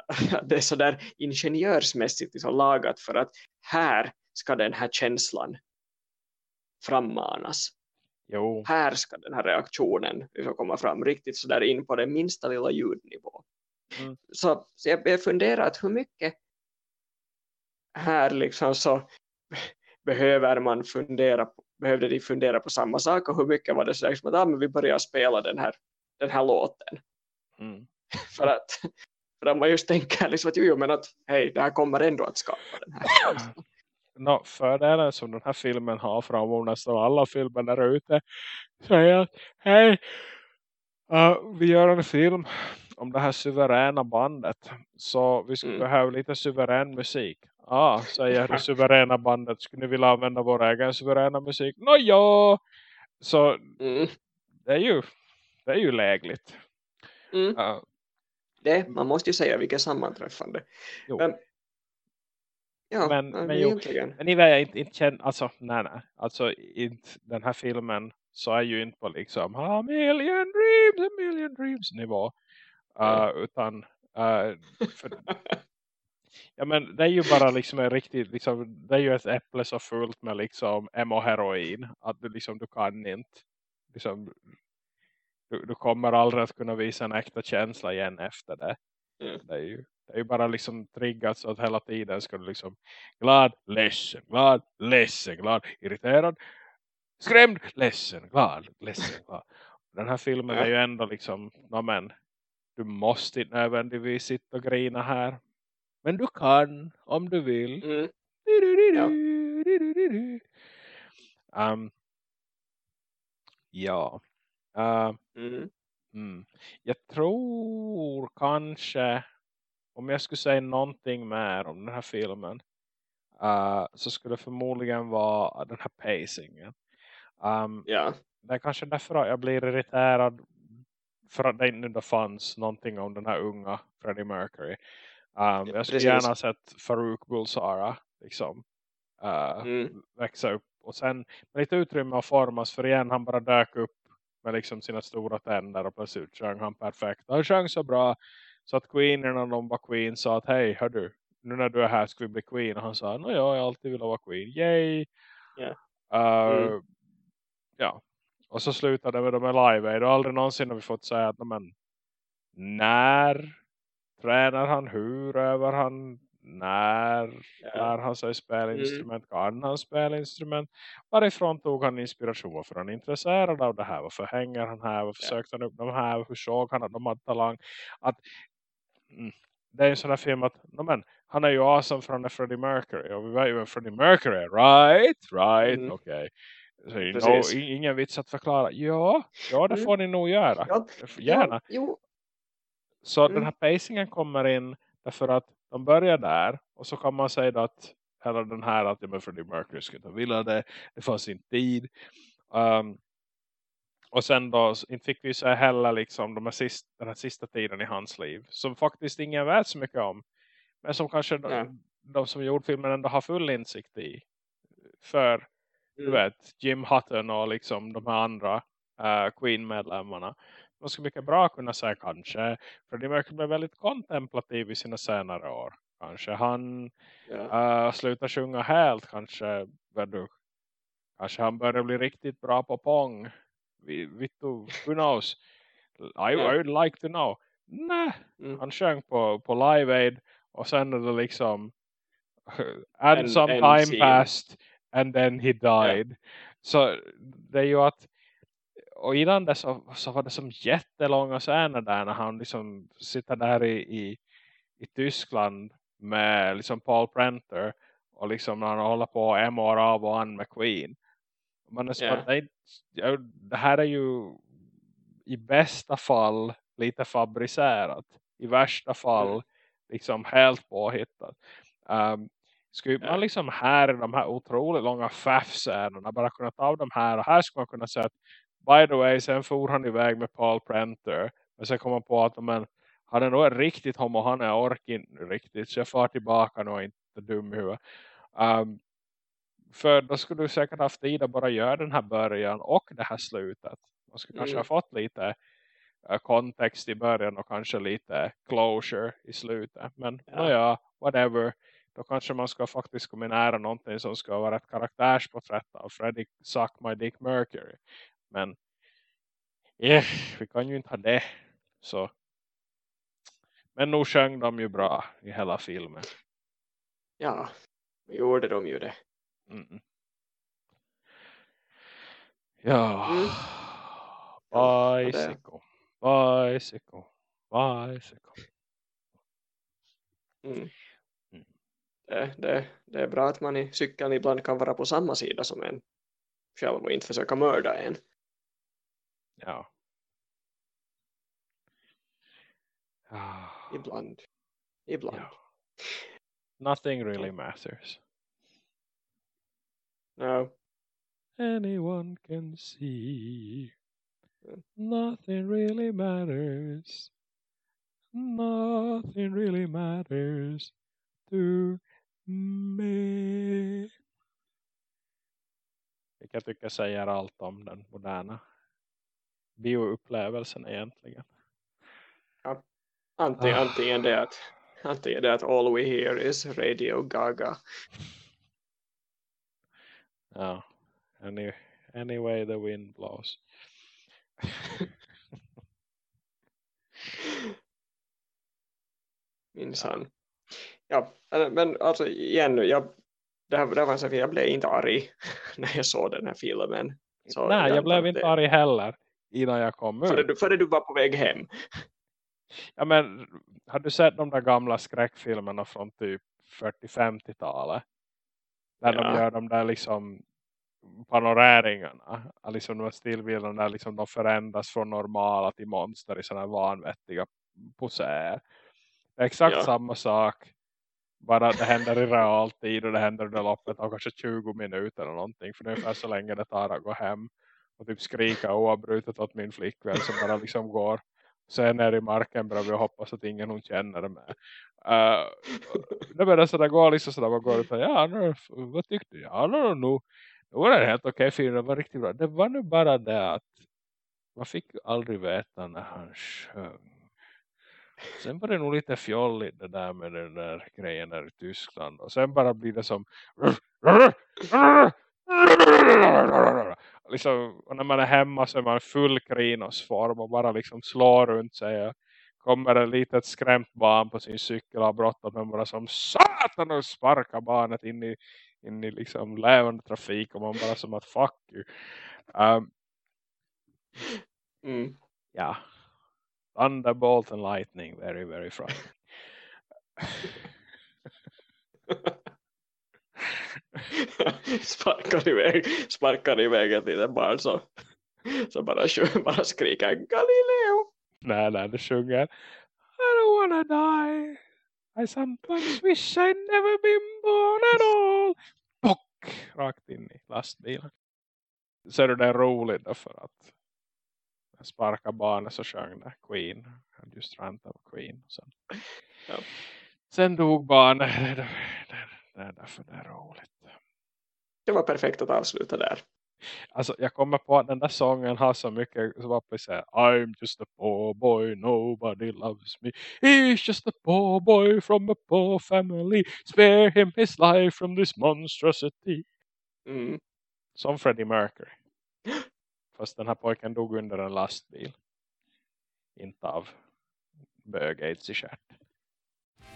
det är sådär ingenjörsmässigt liksom lagat för att här ska den här känslan frammanas. Jo. Här ska den här reaktionen liksom komma fram riktigt sådär in på den minsta lilla ljudnivå. Mm. Så, så jag, jag funderar att hur mycket här liksom så behöver man fundera på, behövde de fundera på samma sak och hur mycket var det så liksom att ah, men vi börjar spela den här, den här låten. Mm. för att för att man just tänker liksom att jo, men att hej, det här kommer ändå att skapa den här no, fördelen som den här filmen har framom nästan alla filmer där ute säger att hej, uh, vi gör en film om det här suveräna bandet så vi skulle mm. behöva lite suverän musik ah, säger det suveräna bandet. Skulle ni vilja använda vår egen suveräna musik? Nå ja! Så mm. det är ju det är ju lägligt. Mm. Uh, det, man måste ju säga vilket sammanträffande. Jo. Men, ja, men, men, jo, men ni vet inte, inte känna, alltså nej nej, alltså inte, den här filmen så är ju inte på liksom a million dreams, a million dreams nivå. Uh, utan uh, för, Ja men det är ju bara liksom en riktigt liksom, det är ju ett äpple så fullt med liksom emo-heroin att du liksom du kan inte liksom du, du kommer aldrig att kunna visa en äkta känsla igen efter det. Mm. Det är ju det är ju bara liksom triggat så att hela tiden ska du liksom glad, ledsen, glad, ledsen, glad, irriterad, skrämd, ledsen, glad, ledsen, glad. Den här filmen ja. är ju ändå liksom, men, du måste inte nödvändigtvis sitta och grina här. Men du kan om du vill. Mm. Ja. Um, Ja. Uh, Mm. mm. Jag tror kanske om jag skulle säga någonting mer om den här filmen uh, så skulle det förmodligen vara den här pacingen. Um, Ja. det är kanske därför att jag blir irriterad för att det inte fanns någonting om den här unga Freddie Mercury. Um, jag skulle gärna sett Farouk Bulsara liksom, uh, Mm. växa upp. Och sen med lite utrymme att formas för igen han bara dök upp med liksom sina stora tänder och plötsligt sjöng han perfekt. Han sjöng så bra så att Queen när de var Queen sa att hej hör du, nu när du är här ska vi bli Queen. Och han sa, nej jag har alltid velat vara Queen, yay! Ja. Uh, Mm. Ja, och så slutade det med de här live aid och aldrig någonsin har vi fått säga att men, när tränar han, hur övar han, när Ja. lär han sig spela instrument, kan han spela instrument, varifrån tog han inspiration, varför är han intresserad av det här, varför hänger han här, varför Ja. sökte han upp de här, hur såg han att de hade talang, att mm, det är en sån här film att no, men, han är ju awesome för han är Freddie Mercury och vi vet ju vem Freddie Mercury är, right, right, Mm. okej Så, no, ingen vits att förklara. Ja, ja det Mm. får ni nog göra. Ja, Gärna. Ja, jo, Så Mm. den här pacingen kommer in därför att de börjar där. Och så kan man säga att hela den här att jag med Freddie Mercury skulle inte vilja det. Det fanns inte tid. Um, och sen då inte fick vi säga heller liksom de här sist, den här sista tiden i hans liv. Som faktiskt ingen vet så mycket om. Men som kanske de, de som gjorde filmen ändå har full insikt i. För du mm, vet, Jim Hutton och liksom de här andra uh, Queen-medlemmarna. Man skulle mycket bra kunna säga kanske. Freddie Mercury blev väldigt kontemplativ i sina senare år. Kanske han ja, uh, slutar sjunga helt. Kanske, du, kanske han börjar bli riktigt bra på pong. Vi, vet du, who knows? I, Ja. I would like to know. Nej, mm, han sjöng på, på Live Aid. Och sen är det liksom and En- some en time scene. passed and then he died. Så det är ju att och innan det så, så var det som jättelånga scener där när han liksom sitter där i, i, i Tyskland med liksom Paul Prenter och liksom när han håller på och av och an med Queen. Man är som Ja. att det, det här är ju i bästa fall lite fabricerat. I värsta fall Mm. liksom helt påhittat. Um, skulle man liksom här i de här otroligt långa faff-scenerna bara kunna ta av de här och här skulle man kunna säga att by the way, sen for han iväg med Paul Prenter men sen kom man på att men, han är nog en riktigt homo, han är orkin riktigt så jag far tillbaka nu och inte dum i huvudet. Um, för då skulle du säkert haft tid att bara göra den här början och det här slutet. Man skulle kanske Mm. ha fått lite eh, kontext i början och kanske lite closure i slutet. Men Ja. ja. ja, whatever. Då kanske man ska faktiskt komma nära någonting som ska vara ett karaktärsporträtt av Freddie Suck My Dick Mercury. Men eh, vi kan ju inte ha det. Så. Men nog sjöng de ju bra i hela filmen. ja, gjorde de ju det. Mm. Ja. Mm. Bicycle. Bicycle. Bicycle. Mm. Mm. Det, det, det är bra att man i cykeln ibland kan vara på samma sida som en själv och inte försöka mörda en. Ja. Ah. Ibland. Ibland. Ja. Nothing really matters. No. Anyone can see. Nothing really matters. Nothing really matters to me. Jag tycker säger allt om den moderna bioupplevelsen egentligen. Antingen, Ah. antingen, det att, antingen det att all we hear is Radio Gaga. Ja. Any, any way the wind blows. Minsann. Ja, eller- men alltså igen, jag, det, här, det här var så jag blev inte arg när jag såg den här filmen. Så Nej, jag blev inte det- arg heller innan jag kom Före ut. du, före du var på väg hem. Ja, men, har du sett de där gamla skräckfilmerna från typ 40-50-talet? Där de Ja. gör de där liksom panoreringarna. Liksom de här stillbilderna där liksom de förändras från normala till monster i sådana vanvettiga poser. Det är exakt ja. samma sak. Bara det händer i realtid och det händer under loppet av kanske 20 minuter eller någonting. För det är ungefär så länge det tar att gå hem. Och typ skrika oavbrutet åt min flickvän som bara liksom går sen ner i marken bredvid och hoppas att ingen hon känner eh, det med. Uh, det börjar sådär gå liksom sådär man går ut och ja, nu, vad tyckte du? Ja, nu, nu, nu var det helt okej okay, det var riktigt bra. Det var nu bara det att man fick aldrig veta när han sjöng. Sen var det nog lite fjolligt det där med den där grejen där i Tyskland. Och sen bara blir det som liksom, och när man är hemma så är man full krinosform och bara liksom slår runt sig och kommer ett litet skrämt barn på sin cykel och brottat men bara som satan och sparkar barnet in i, in i liksom levande trafik och man bara som att fuck you. Um, mm. Ja. Thunderbolt and lightning, very very frightening. sparkar iväg, sparkar iväg ett litet barn så, så bara, bara skriker Galileo. Nej, nej, det sjunger I don't wanna die. I sometimes wish I'd never been born at all. Bock! Rakt in i lastbilen. Så är det roligt då för att sparka barnet så sjöng det Queen. And just rant of Queen. Sen, ja. sen dog barnet. Det, är därför det är roligt det var perfekt att avsluta där. Alltså jag kommer på att den där sången har så mycket så var på säga I'm just a poor boy, nobody loves me. He's just a poor boy from a poor family. Spare him his life from this monstrosity. Mm. Som Freddie Mercury. Fast den här pojken dog under en lastbil. Inte av bög-aids i kärt.